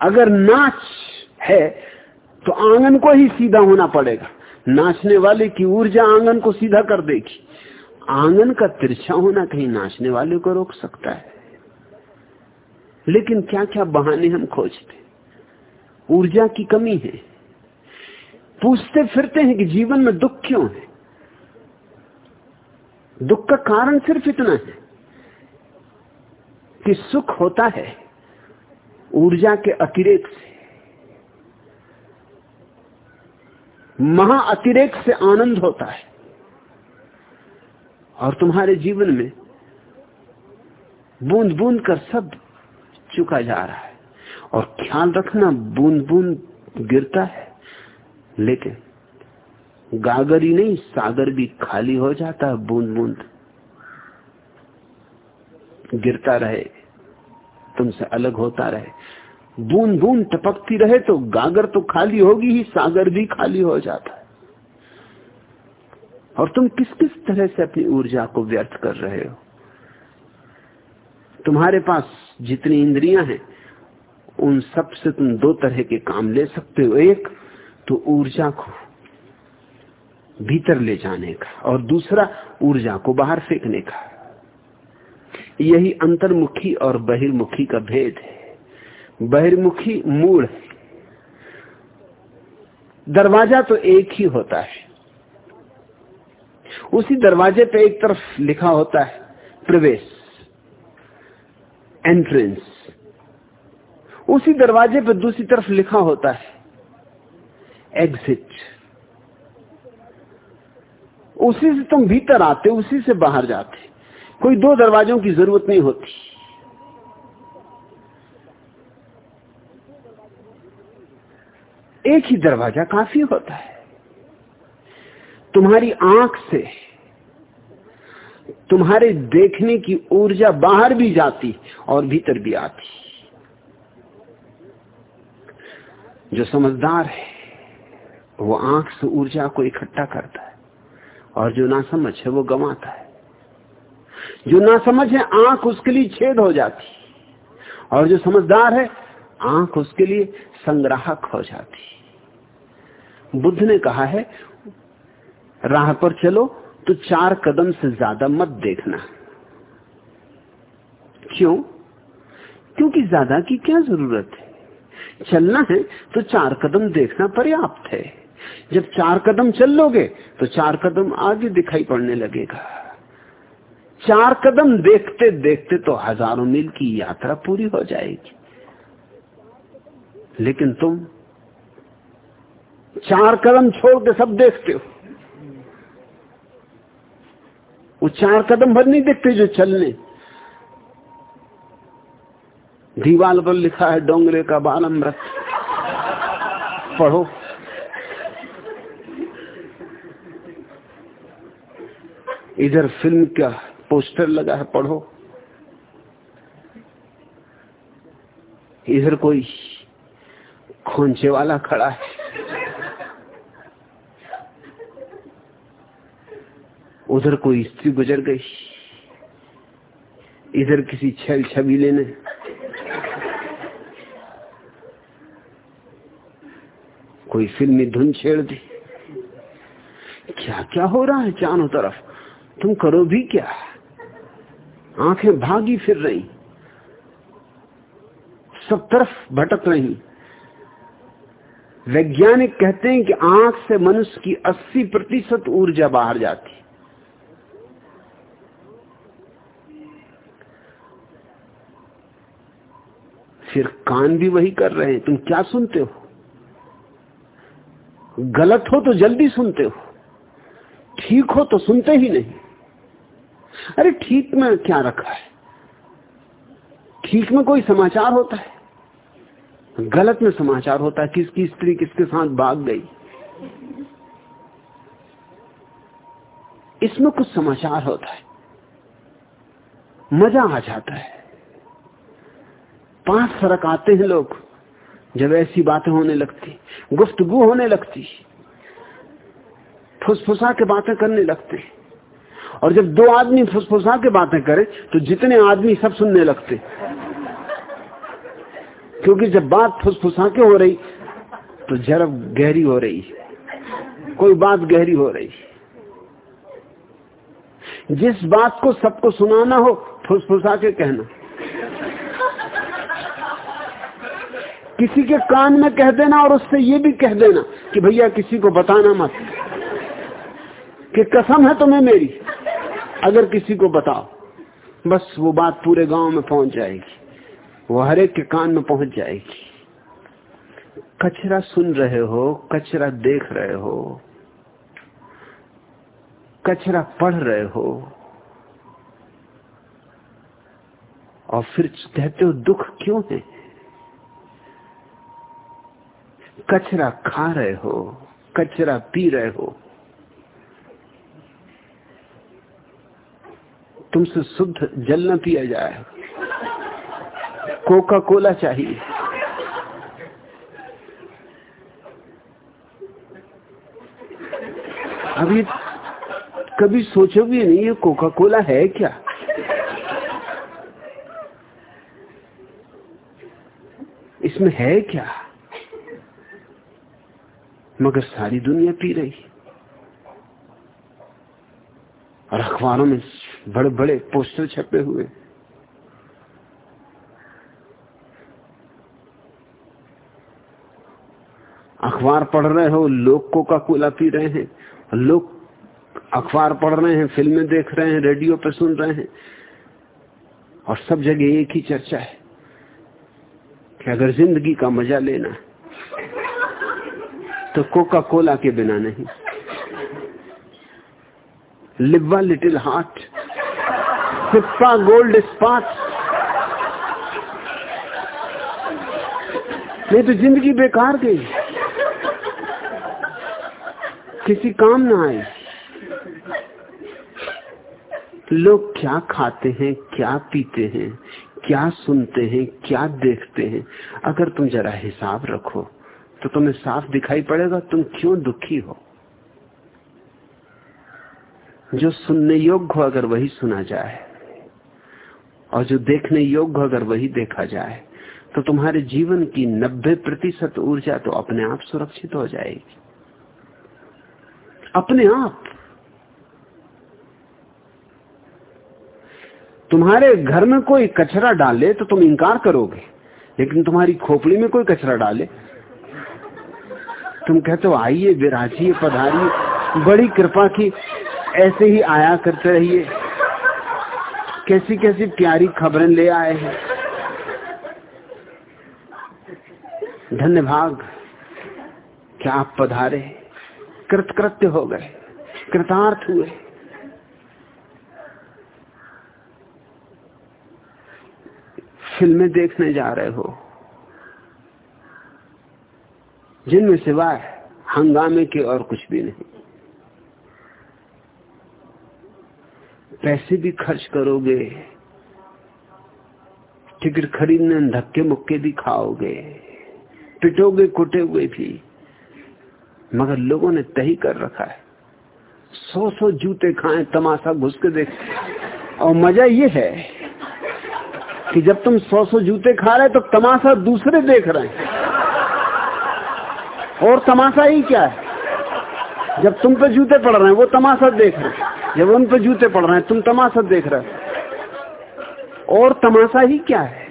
अगर नाच है तो आँगन को ही सीधा होना पड़ेगा। नाचने वाले की ऊर्जा आँगन को सीधा कर देगी। आँगन का तिरछा होना कहीं नाचने वाले को रोक सकता है। लेकिन क्या क्या बहाने हम खोजते? ऊर्जा की कमी है। पूछते फिरते हैं कि जीवन में दुख क्यों है? दुख का कारण सिर्फ़ इतना है कि सुख होता है ऊर्जा के अतिरेक से। महा अतिरेक से आनंद होता है। और तुम्हारे जीवन में बूंद बूंद कर सब चुका जा रहा है। और ख्याल रखना बूंद बूंद गिरता है, लेकिन गागर ही नहीं, सागर भी खाली हो जाता है बूंद बूंद गिरता रहे, तुमसे अलग होता रहे। बूंद बूंद टपकती रहे तो गागर तो खाली होगी ही, सागर भी खाली हो जाता है। और तुम किस किस तरह से अपनी ऊर्जा को व्यर्थ कर रहे हो? तुम्हारे पास जितनी इंद्रियाँ हैं, उन सबसे तुम दो तरह के काम ले सकते हो। एक तो ऊर्जा को भीतर ले जाने का और दूसरा ऊर्जा को बाहर फेंकने का। यही अंतर्मुखी और बहिर्मुखी का भेद है। बहिर्मुखी मूल है। दरवाज़ा तो एक ही होता है। उसी दरवाजे पे एक तरफ़ लिखा होता है, प्रवेश एंट्रेंस उसी दरवाजे पर दूसरी तरफ़ लिखा होता है एग्जिट उसी से तुम भीतर आते उसी से बाहर जाते कोई दो दरवाजों की ज़रूरत नहीं होती। एक ही दरवाज़ा काफ़ी होता है। तुम्हारी आँख से तुम्हारे देखने की ऊर्जा बाहर भी जाती और भीतर भी आती। जो समझदार है, वो आँख से ऊर्जा को इकट्ठा करता है। और जो ना समझ है वो गंवाता है। जो ना समझ है, आँख उसके लिए छेद हो जाती और जो समझदार है, आँख उसके लिए संग्राहक हो जाती बुद्ध ने कहा है, राह पर चलो तो चार कदम से ज़्यादा मत देखना। क्यों? क्योंकि ज़्यादा की क्या ज़रूरत है? चलना है तो चार कदम देखना पर्याप्त है। जब चार कदम चल लोगे तो चार कदम आगे दिखाई पड़ने लगेगा। चार कदम देखते देखते तो हज़ारों मील की यात्रा पूरी हो जाएगी। लेकिन तुम चार कदम छोड़ के सब देखते हो। वो चार कदम भर नहीं देखते जो चलने। दीवाल पर लिखा है, डोंगरे का बालमृत पढ़ो। इधर फ़िल्म का पोस्टर लगा है, पढ़ो। इधर कोई खोंचे वाला खड़ा है। उधर कोई स्त्री गुजर गई। इधर किसी छल छबीले ने कोई फिल्मी धुन छेड़ दी। क्या क्या हो रहा है चारों तरफ़? तुम करो भी क्या? आँखें भागी फिर रही। सब तरफ़ भटक रही। वैज्ञानिक कहते हैं कि आँख से मनुष्य की 80 प्रतिशत ऊर्जा बाहर जाती। फिर कान भी वही कर रहे हैं। तुम क्या सुनते हो? गलत हो तो जल्दी सुनते हो। ठीक हो तो सुनते ही नहीं। अरे ठीक में क्या रखा है? ठीक में कोई समाचार होता है? गलत में समाचार होता है, किसकी स्त्री किसके साथ भाग गई? इसमें कुछ समाचार होता है। मज़ा आ जाता है। पाँच फ़र्क आते हैं लोग, जब ऐसी बातें होने लगती, गुफ्तगु होने लगती, फुसफुसा के बातें करने लगते हैं। और जब दो आदमी फुसफुसा के बातें करें तो जितने आदमी सब सुनने लगते। क्योंकि जब बात फुसफुसा के हो रही तो जरा गहरी हो रही। कोई बात गहरी हो रही। जिस बात को सबको सुनाना हो फुसफुसा के कहना। किसी के कान में कह देना और उससे ये भी कह देना कि भैया किसी को बताना मत, कि कसम है तुम्हें मेरी। अगर किसी को बताओ, बस वो बात पूरे गाँव में पहुँच जाएगी, वो हरेक के कान में पहुँच जाएगी। कचरा सुन रहे हो, कचरा देख रहे हो, कचरा पढ़ रहे हो, और फिर कहते हो, दुख क्यों है? कचरा खा रहे हो, कचरा पी रहे हो तुमसे शुद्ध जल न पिया जाए। कोका कोला चाहिए। अभी कभी सोचो भी नहीं, ये कोका कोला है क्या? इसमें है क्या? मगर सारी दुनिया पी रही। और अखबारों में बड़े बड़े पोस्टर छपे हुए। अखबार पढ़ रहे हो, लोग कोका कोला पी रहे हैं। लोग अखबार पढ़ रहे हैं, फ़िल्में देख रहे हैं, रेडियो पे सुन रहे हैं। और सब जगह एक ही चर्चा है कि अगर ज़िंदगी का मज़ा लेना तो कोका कोला के बिना नहीं। लिब्बा लिटिल हार्ट सिप्पा गोल्ड स्पाट नहीं तो ज़िंदगी बेकार गई। किसी काम ना आए। लोग क्या खाते हैं, क्या पीते हैं, क्या सुनते हैं, क्या देखते हैं? अगर तुम जरा हिसाब रखो तो तुम्हें साफ़ दिखाई पड़ेगा तुम क्यों दुखी हो। जो सुनने योग्य हो, अगर वही सुना जाए। और जो देखने योग्य अगर वही देखा जाए तो तुम्हारे जीवन की 90 प्रतिशत ऊर्जा तो अपने आप सुरक्षित हो जाएगी। अपने आप। तुम्हारे घर में कोई कचरा डाले तो तुम इंकार करोगे, लेकिन तुम्हारी खोपड़ी में कोई कचरा डाले। तुम कहते हो, आइए विराजिए पधारिए, बड़ी कृपा की, ऐसे ही आया करते रहिए। कैसी कैसी प्यारी खबरें ले आए हैं। धन्य भाग क्या आप पधारे? कृतकृत्य हो गए। कृतार्थ हुए। फ़िल्में देखने जा रहे हो। जिनमें सिवाय हंगामे के और कुछ भी नहीं। पैसे भी खर्च करोगे, टिकट खरीदने, धक्के मुक्के भी खाओगे, पिटोगे कुटे हुए भी। मगर लोगों ने तही कर रखा है। सौ सौ जूते खाएँ, तमाशा घुस के देख। और मज़ा ये है कि जब तुम सौ सौ जूते खा रहे तो तमाशा दूसरे देख रहे हैं। और तमाशा ही क्या है? जब तुम पे जूते पड़ रहे हैं, वो तमाशा देख रहे हैं। जब उन पर जूते पड़ रहे हैं, तुम तमाशा देख रहे हो। और तमाशा ही क्या है?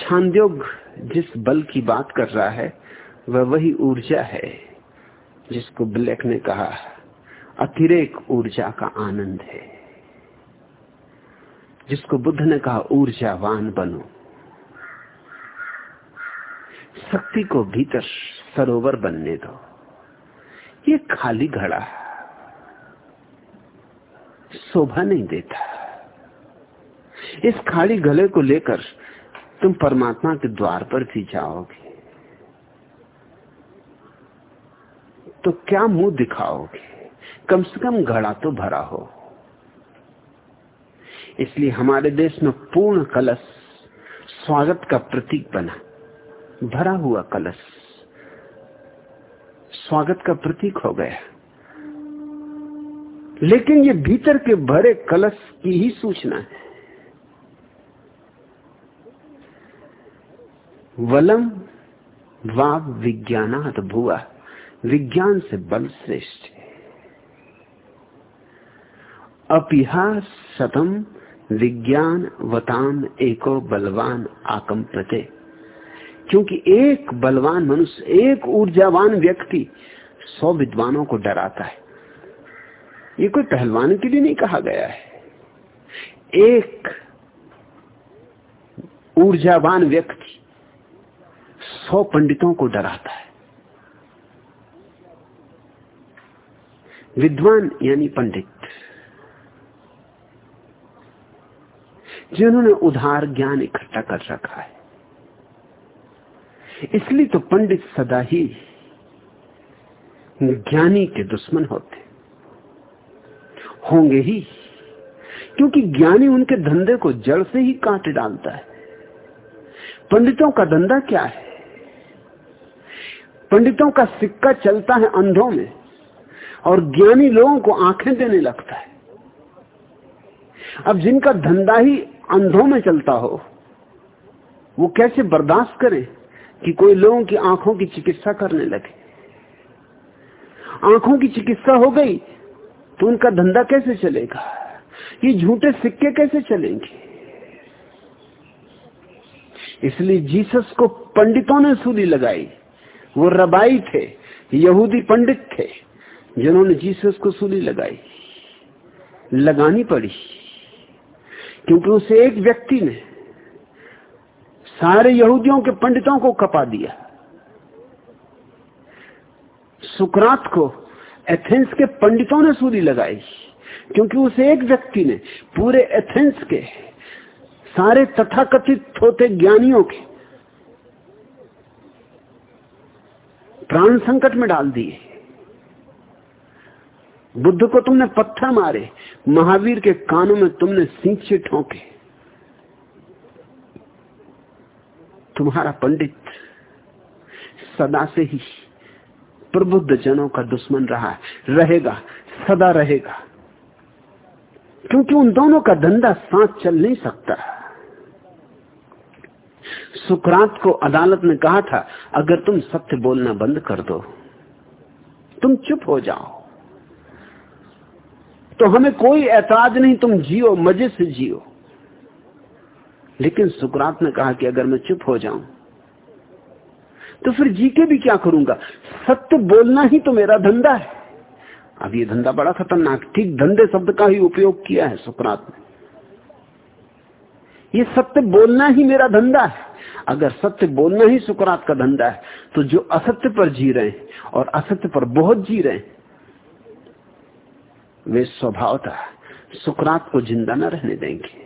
छांद्योग जिस बल की बात कर रहा है, वह वही ऊर्जा है, जिसको ब्लैक ने कहा, अतिरेक ऊर्जा का आनंद है। जिसको बुद्ध ने कहा, ऊर्जावान बनो। शक्ति को भीतर सरोवर बनने दो। ये खाली घड़ा शोभा नहीं देता। इस खाली गले को लेकर तुम परमात्मा के द्वार पर भी जाओगे तो क्या मुँह दिखाओगे? कम से कम घड़ा तो भरा हो। इसलिए हमारे देश में पूर्ण कलश, स्वागत का प्रतीक बना, भरा हुआ कलश। स्वागत का प्रतीक हो गया। लेकिन ये भीतर के भरे कलश की ही सूचना है। वलम वाव विज्ञानात भुआ विज्ञान से बल श्रेष्ठ है। अपिहास शतम विज्ञान वताम एको बलवान आकम प्रते क्योंकि एक बलवान मनुष्य, एक ऊर्जावान व्यक्ति सौ विद्वानों को डराता है। ये कोई पहलवान के लिए नहीं कहा गया है। एक ऊर्जावान व्यक्ति सौ पंडितों को डराता है। विद्वान यानी पंडित। जिन्होंने उधार ज्ञान इकट्ठा कर रखा है। इसलिए तो पंडित सदा ही ज्ञानी के दुश्मन होते होंगे ही, क्योंकि ज्ञानी उनके धंधे को जड़ से ही काट डालता है। पंडितों का धंधा क्या है? पंडितों का सिक्का चलता है अंधों में, और ज्ञानी लोगों को आँखें देने लगता है। अब जिनका धंधा ही अंधों में चलता हो, वो कैसे बर्दाश्त करें? कि कोई लोगों की आँखों की चिकित्सा करने लगे। आँखों की चिकित्सा हो गई तो उनका धंधा कैसे चलेगा? ये झूठे सिक्के कैसे चलेंगे? इसलिए जीसस को पंडितों ने सूली लगाई। वो रबाई थे, यहूदी पंडित थे, जिन्होंने जीसस को सूली लगाई। लगानी पड़ी, क्योंकि उसे एक व्यक्ति ने सारे यहूदियों के पंडितों को कपा दिया। सुकरात को, एथेंस के पंडितों ने सूली लगाई, क्योंकि उस एक व्यक्ति ने पूरे एथेंस के, सारे तथाकथित होते ज्ञानियों के, प्राण संकट में डाल दिए। बुद्ध को तुमने पत्थर मारे, महावीर के कानों में तुमने सींचे ठोंके। तुम्हारा पंडित सदा से ही प्रबुद्ध जनों का दुश्मन रहा है। रहेगा, सदा रहेगा। क्योंकि उन दोनों का धंधा साथ चल नहीं सकता। सुकरात को अदालत ने कहा था, अगर तुम सत्य बोलना बंद कर दो, तुम चुप हो जाओ। तो हमें कोई ऐतराज नहीं, तुम जियो, मज़े से जियो। लेकिन सुकरात ने कहा कि अगर मैं चुप हो जाऊँ तो फिर जी के भी क्या करूँगा? सत्य बोलना ही तो मेरा धंधा है। अब ये धंधा बड़ा खतरनाक, ठीक धंधे शब्द का ही उपयोग किया है सुकरात ने। ये सत्य बोलना ही मेरा धंधा है। अगर सत्य बोलना ही सुकरात का धंधा है तो जो असत्य पर जी रहे हैं और असत्य पर बहुत जी रहे हैं, वे स्वभावता सुकरात को ज़िंदा न रहने देंगे।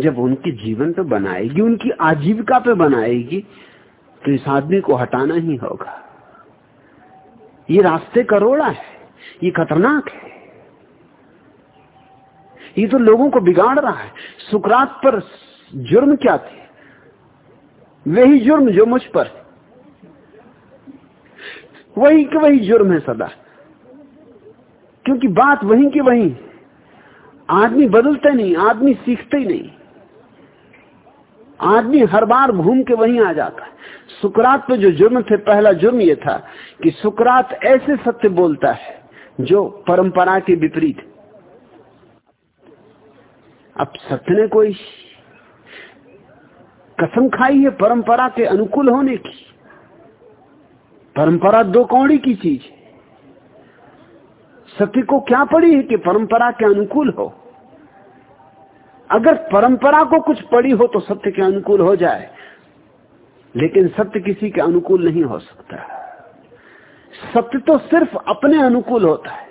जब उनके जीवन पे बनाएगी, उनकी आजीविका पे बनाएगी तो इस आदमी को हटाना ही होगा। ये रास्ते करोड़ा है, ये खतरनाक है। ये तो लोगों को बिगाड़ रहा है। सुकरात पर जुर्म क्या थे? वही जुर्म जो मुझ पर वही के वही जुर्म है सदा। क्योंकि बात वही की वही आदमी बदलते नहीं, आदमी सीखते ही नहीं। आदमी हर बार घूम के वहीं आ जाता है। सुकरात पे जो जुर्म थे, पहला जुर्म यह था कि सुकरात ऐसे सत्य बोलता है जो परंपरा के विपरीत अब सत्य ने कोई कसम खाई है परंपरा के अनुकूल होने की? परंपरा दो कौड़ी की चीज़ है। सत्य को क्या पड़ी है कि परंपरा के अनुकूल हो? अगर परंपरा को कुछ पड़ी हो तो सत्य के अनुकूल हो जाए, लेकिन सत्य किसी के अनुकूल नहीं हो सकता। सत्य तो सिर्फ़ अपने अनुकूल होता है।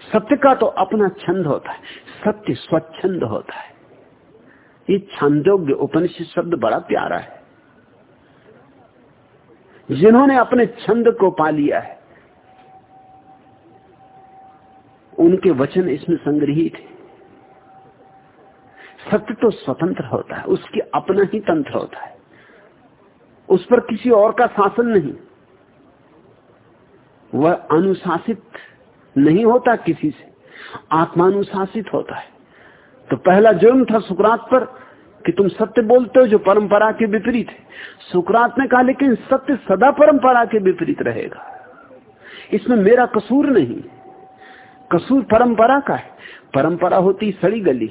सत्य का तो अपना छंद होता है। सत्य स्वच्छंद होता है। ये छंदोग्य उपनिषद शब्द बड़ा प्यारा है। जिन्होंने अपने छंद को पा लिया है उनके वचन इसमें संग्रहित है। सत्य तो स्वतंत्र होता है, उसकी अपना ही तंत्र होता है। उस पर किसी और का शासन नहीं। वह अनुशासित नहीं होता किसी से, आत्मानुशासित होता है। तो पहला जुर्म था सुकरात पर, कि तुम सत्य बोलते हो जो परंपरा के विपरीत है। सुकरात ने कहा, लेकिन सत्य सदा परंपरा के विपरीत रहेगा। इसमें मेरा कसूर नहीं। कसूर परंपरा का है। परंपरा होती सड़ी गली,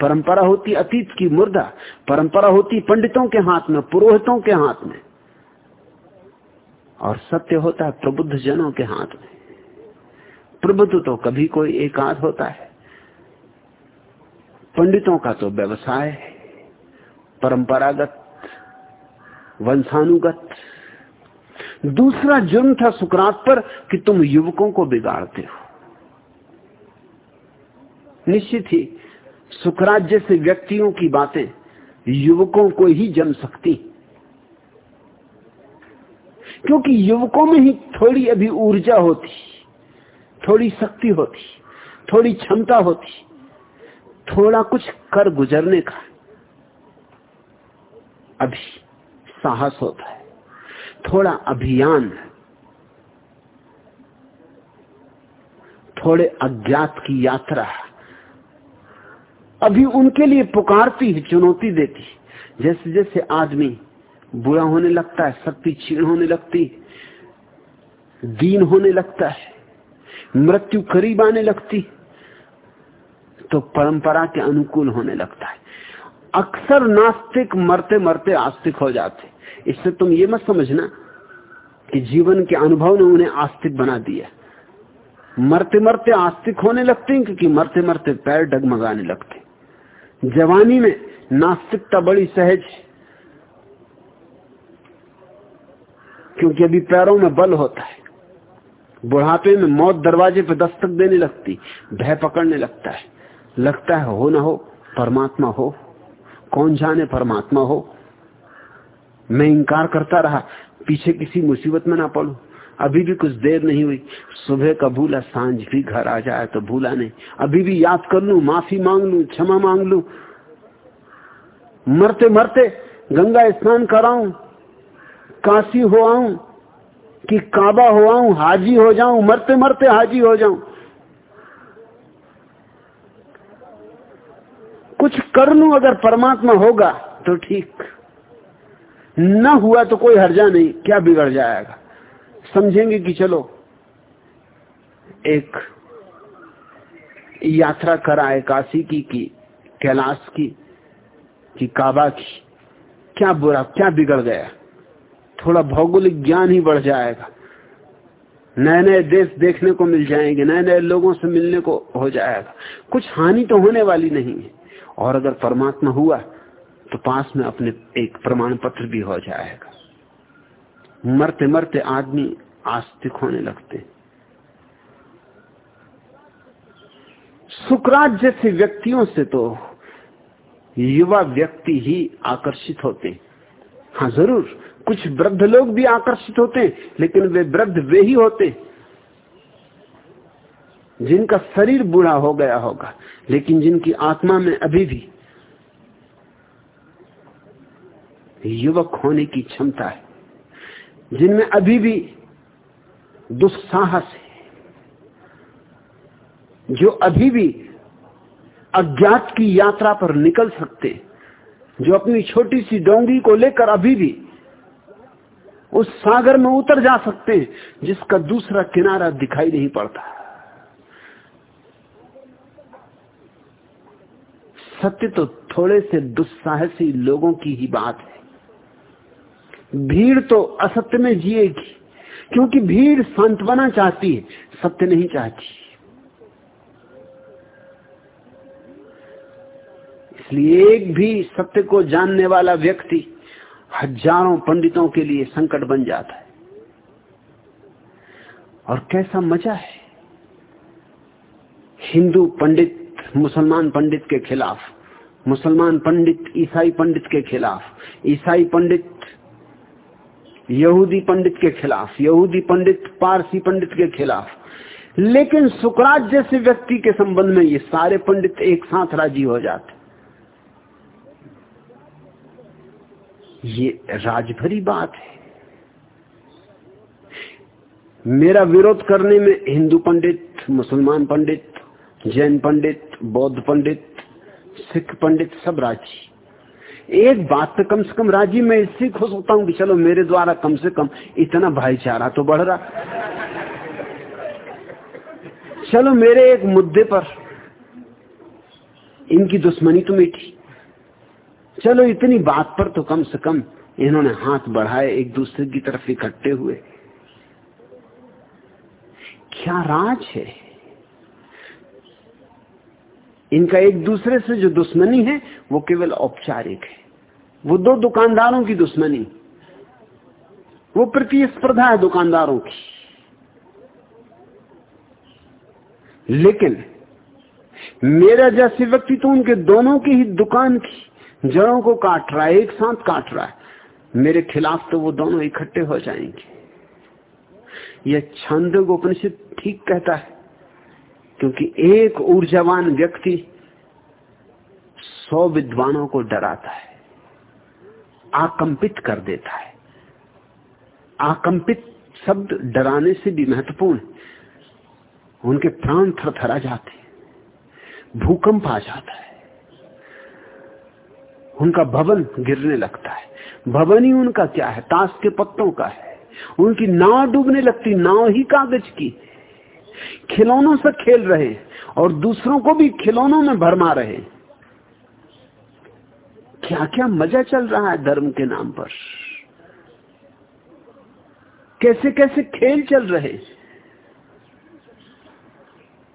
परंपरा होती अतीत की मुर्दा, परंपरा होती पंडितों के हाथ में, पुरोहितों के हाथ में। और सत्य होता है प्रबुद्ध जनों के हाथ में। प्रबुद्ध तो कभी कोई एकाध होता है। पंडितों का तो व्यवसाय है। परंपरागत, वंशानुगत। दूसरा जुर्म था सुकरात पर कि तुम युवकों को बिगाड़ते हो। निश्चित ही सुखराज जैसे व्यक्तियों की बातें युवकों को ही जम सकती। क्योंकि युवकों में ही थोड़ी अभी ऊर्जा होती, थोड़ी शक्ति होती, थोड़ी क्षमता होती, थोड़ा कुछ कर गुजरने का अभी साहस होता है, थोड़ा अभियान थोड़े अज्ञात की यात्रा अभी उनके लिए पुकारती है, चुनौती देती जैसे जैसे आदमी बुरा होने लगता है शक्ति क्षीण होने लगती दीन होने लगता है, मृत्यु करीब आने लगती तो परंपरा के अनुकूल होने लगता है। अक्सर नास्तिक मरते मरते आस्तिक हो जाते इससे तुम ये मत समझना कि जीवन के अनुभव ने उन्हें आस्तिक बना दिया। मरते मरते आस्तिक होने लगते हैं, क्योंकि मरते मरते पैर डगमगाने लगते जवानी में नास्तिकता बड़ी सहज क्योंकि अभी पैरों में बल होता है, बुढ़ापे में मौत दरवाजे पर दस्तक देने लगती, भय पकड़ने लगता है। लगता है हो ना हो, परमात्मा हो। कौन जाने परमात्मा हो? मैं इंकार करता रहा, पीछे किसी मुसीबत में ना पड़ू। अभी भी कुछ देर नहीं हुई। सुबह का भूला, साँझ भी घर आ जाए तो भूला नहीं। अभी भी याद कर लू, माफ़ी मांग लू, क्षमा मांग लू। मरते मरते गंगा स्नान कराऊं, काशी हो आऊँ, कि काबा हो आऊँ, हाजी हो जाऊँ, मरते मरते हाजी हो जाऊँ। कुछ कर लू अगर परमात्मा होगा तो ठीक। न हुआ तो कोई हर्जा नहीं, क्या बिगड़ जाएगा? समझेंगे कि चलो, एक यात्रा कराए काशी की की कैलाश की की काबा की। क्या बुरा, क्या बिगड़ गया? थोड़ा भौगोलिक ज्ञान ही बढ़ जाएगा। नए नए देश देखने को मिल जाएँगे नए नए लोगों से मिलने को हो जाएगा। कुछ हानि तो होने वाली नहीं है। और अगर परमात्मा हुआ तो पास में अपने एक प्रमाण पत्र भी हो जाएगा। मरते मरते आदमी आस्तिक होने लगते। सुकरात जैसे व्यक्तियों से तो युवा व्यक्ति ही आकर्षित होते। हाँ ज़रूर, कुछ वृद्ध लोग भी आकर्षित होते हैं लेकिन वे वृद्ध वे ही होते। जिनका शरीर बूढ़ा हो गया होगा, लेकिन जिनकी आत्मा में अभी भी युवक होने की क्षमता है। जिनमें अभी भी दुस्साहस है, जो अभी भी अज्ञात की यात्रा पर निकल सकते, जो अपनी छोटी सी डोंगी को लेकर अभी भी उस सागर में उतर जा सकते हैं, जिसका दूसरा किनारा दिखाई नहीं पड़ता। सत्य तो थोड़े से दुस्साहसी लोगों की ही बात है। भीड़ तो असत्य में जिएगी, क्योंकि भीड़ सांत्वना चाहती है, सत्य नहीं चाहती। इसलिए एक भी सत्य को जानने वाला व्यक्ति हज़ारों पंडितों के लिए संकट बन जाता है। और कैसा मज़ा है। हिंदू पंडित, मुसलमान पंडित के खिलाफ, मुसलमान पंडित, ईसाई पंडित के खिलाफ, ईसाई पंडित यहूदी पंडित के खिलाफ, यहूदी पंडित, पारसी पंडित के खिलाफ। लेकिन सुकरात जैसे व्यक्ति के संबंध में ये सारे पंडित एक साथ राज़ी हो जाते। ये राजभरी बात है। मेरा विरोध करने में हिंदू पंडित, मुसलमान पंडित, जैन पंडित, बौद्ध पंडित, सिख पंडित सब राज़ी। एक बात तो कम से कम राज़ी मैं इससे खुश होता हूँ कि चलो मेरे द्वारा कम से कम इतना भाईचारा तो बढ़ रहा। चलो मेरे एक मुद्दे पर, इनकी दुश्मनी तो मीठी। चलो इतनी बात पर तो कम से कम इन्होंने हाथ बढ़ाए एक दूसरे की तरफ़ इकट्ठे हुए। क्या राज है? इनका एक दूसरे से जो दुश्मनी है, वो केवल औपचारिक है। वो दो दुकानदारों की दुश्मनी। वो प्रतिस्पर्धा है दुकानदारों की। लेकिन मेरा जैसे व्यक्ति तो उनके दोनों की ही दुकान की जड़ों को काट रहा है, एक साथ काट रहा है। मेरे खिलाफ तो वो दोनों इकट्ठे हो जाएँगे। यह छंद उपनिषद ठीक कहता है। क्योंकि एक ऊर्जावान व्यक्ति सौ विद्वानों को डराता है, आकंपित कर देता है। आकंपित शब्द डराने से भी महत्वपूर्ण उनके प्राण थरथरा जाते भूकंप आ जाता है। उनका भवन गिरने लगता है। भवन ही उनका क्या है? ताश के पत्तों का है। उनकी नाव डूबने लगती, नाव ही कागज़ की। खिलौनों से खेल रहे और दूसरों को भी खिलौनों में भरमा रहे। क्या क्या मज़ा चल रहा है धर्म के नाम पर? कैसे कैसे खेल चल रहे?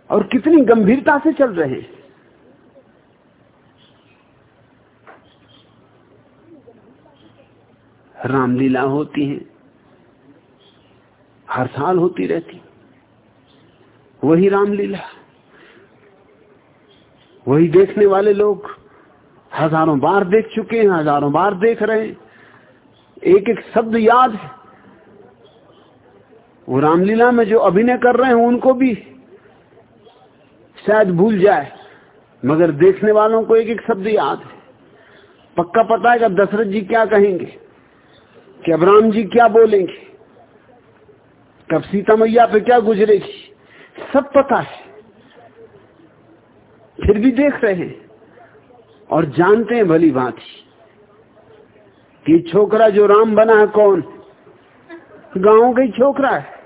और कितनी गंभीरता से चल रहे? रामलीला होती है, हर साल होती रहती। वही रामलीला। वही देखने वाले लोग हज़ारों बार देख चुके हैं, हज़ारों बार देख रहे हैं। एक एक शब्द याद है। वो रामलीला में जो अभिनय कर रहे हैं, उनको भी शायद भूल जाए, मगर देखने वालों को एक एक शब्द याद है। पक्का पता है कि दशरथ जी क्या कहेंगे, कि अब राम जी क्या बोलेंगे, कब सीता मैया पे क्या गुजरेगी। सब पता है। फिर भी देख रहे हैं और जानते हैं भली भांति कि छोकरा जो राम बना है कौन? गाँव का ही छोकरा है।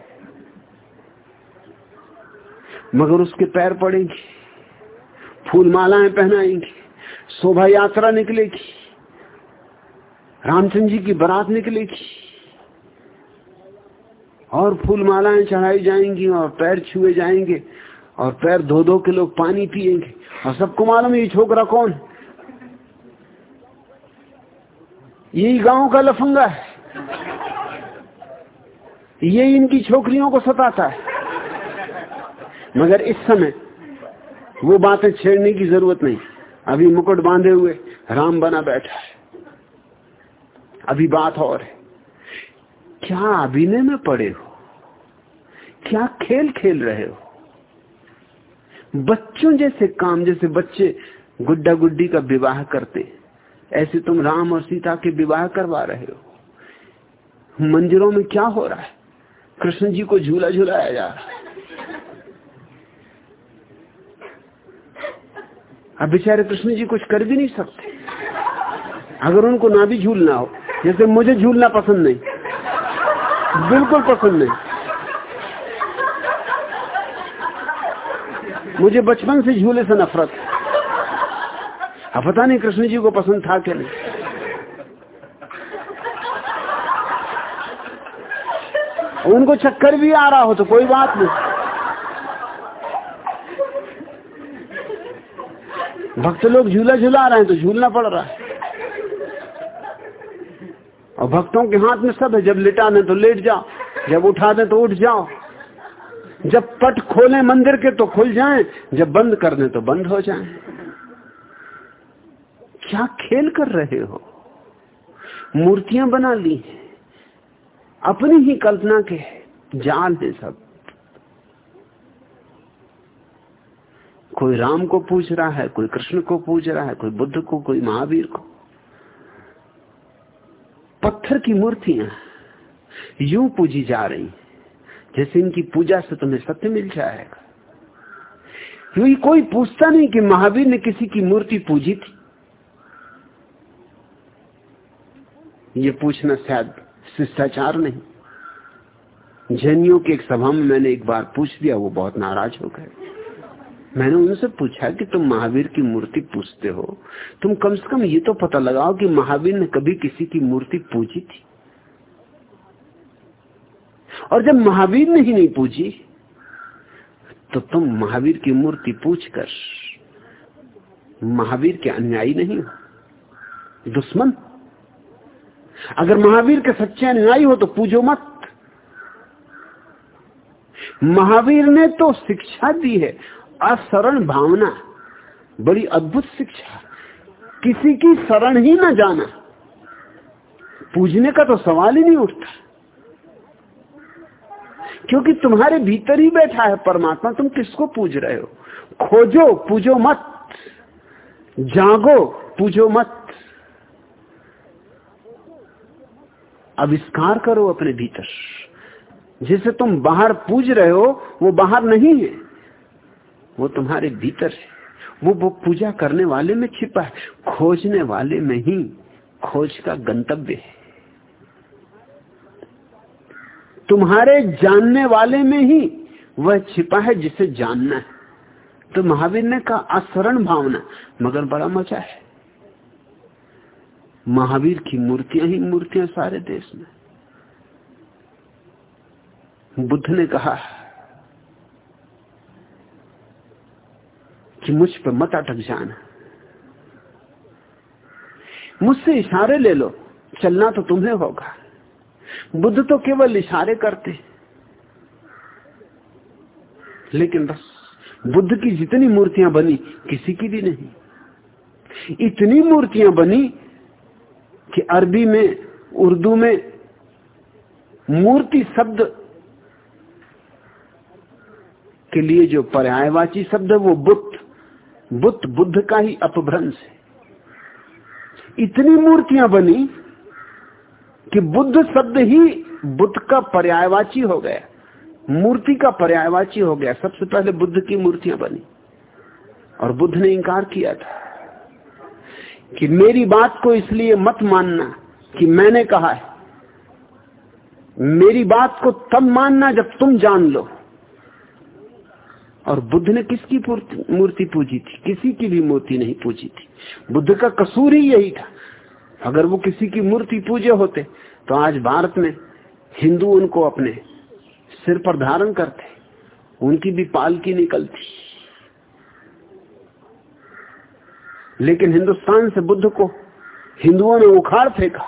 मगर उसके पैर पड़ेंगे, फूल मालाएँ पहनाएँगे, शोभा यात्रा निकलेगी, रामचंद्र जी की बारात निकलेगी। और फूल मालाएँ चढ़ाई जाएँगी और पैर छुए जाएँगे और पैर धो धो के लोग पानी पिएँगे। और सबको मालूम ये छोकरा कौन? यही गाँव का लफंगा है। ये इनकी छोकरियों को सताता है। मगर इस समय वो बातें छेड़ने की ज़रूरत नहीं। अभी मुकुट बांधे हुए, राम बना बैठा है। अभी बात और है। क्या अभिनय में पड़े हो? क्या खेल खेल रहे हो? बच्चों जैसे काम, जैसे बच्चे गुड्डा गुड्डी का विवाह करते, ऐसे तुम राम और सीता के विवाह करवा रहे हो। मंदिरों में क्या हो रहा है? कृष्ण जी को झूला झूलाया जा रहा है। अब बेचारे कृष्ण जी कुछ कर भी नहीं सकते। अगर उनको ना भी झूलना हो, जैसे मुझे झूलना पसंद नहीं, बिल्कुल पसंद नहीं। मुझे बचपन से झूले से नफरत। अब पता नहीं कृष्ण जी को पसंद था क्या नहीं। उनको चक्कर भी आ रहा हो तो कोई बात नहीं। भक्त लोग झूला झूला रहे हैं तो झूलना पड़ रहा है। और भक्तों के हाथ में सब है, जब लिटा दें तो लेट जाओ, जब उठा दे तो उठ जाओ। जब पट खोले मंदिर के तो खुल जाएँ, जब बंद कर दें तो बंद हो जाएँ। क्या खेल कर रहे हो? मूर्तियाँ बना ली अपनी ही कल्पना के जाल है सब। कोई राम को पूछ रहा है, कोई कृष्ण को पूछ रहा है, कोई बुद्ध को, कोई महावीर को। पत्थर की मूर्तियाँ यूँ पूजी जा रही जैसे इनकी पूजा से तुम्हें सत्य मिल जाएगा। क्योंकि कोई पूछता नहीं कि महावीर ने किसी की मूर्ति पूजी थी। ये पूछना शायद शिष्टाचार नहीं। जैनियों की एक सभा में मैंने एक बार पूछ दिया वो बहुत नाराज़ हो गए। मैंने उनसे पूछा कि तुम महावीर की मूर्ति पूछते हो? तुम कम से कम ये तो पता लगाओ कि महावीर ने कभी किसी की मूर्ति पूजी थी। और जब महावीर ने ही नहीं पूजी तो तुम महावीर की मूर्ति पूछकर महावीर के अन्यायी नहीं हो, दुश्मन। अगर महावीर के सच्चे अन्यायी हो तो पूजो मत। महावीर ने तो शिक्षा दी है, असरण भावना, बड़ी अद्भुत शिक्षा। किसी की शरण ही ना जाना, पूजने का तो सवाल ही नहीं उठता। क्योंकि तुम्हारे भीतर ही बैठा है परमात्मा, तुम किसको पूज रहे हो? खोजो, पूजो मत। जागो, पूजो मत। आविष्कार करो अपने भीतर। जिसे तुम बाहर पूज रहे हो, वो बाहर नहीं है। वो तुम्हारे भीतर है। वो वो पूजा करने वाले में छिपा है। खोजने वाले में ही खोज का गंतव्य है। तुम्हारे जानने वाले में ही वह छिपा है जिसे जानना है। तो महावीर ने कहा असरण भावना। मगर बड़ा मज़ा है। महावीर की मूर्तियाँ ही मूर्तियाँ सारे देश में। बुद्ध ने कहा कि मुझ पर मत अटक जाना। मुझसे इशारे ले लो, चलना तो तुम्हें होगा। बुद्ध तो केवल इशारे करते लेकिन बस, बुद्ध की जितनी मूर्तियाँ बनी, किसी की भी नहीं। इतनी मूर्तियाँ बनी कि अरबी में, उर्दू में मूर्ति शब्द के लिए जो पर्यायवाची शब्द है, वो बुद्ध बुद्ध बुद्ध का ही अपभ्रंश है। इतनी मूर्तियाँ बनी कि बुद्ध शब्द ही बुद्ध का पर्यायवाची हो गया। मूर्ति का पर्यायवाची हो गया। सबसे पहले बुद्ध की मूर्तियाँ बनी और बुद्ध ने इंकार किया था कि मेरी बात को इसलिए मत मानना कि मैंने कहा है। मेरी बात को तब मानना जब तुम जान लो। और बुद्ध ने किसकी मूर्ति पूजी थी? किसी की भी मूर्ति नहीं पूजी थी। बुद्ध का कसूर ही यही था। अगर वो किसी की मूर्ति पूजे होते तो आज भारत में हिंदू उनको अपने सिर पर धारण करते, उनकी भी पालकी निकलती। लेकिन हिंदुस्तान से बुद्ध को हिंदुओं ने उखाड़ फेंका।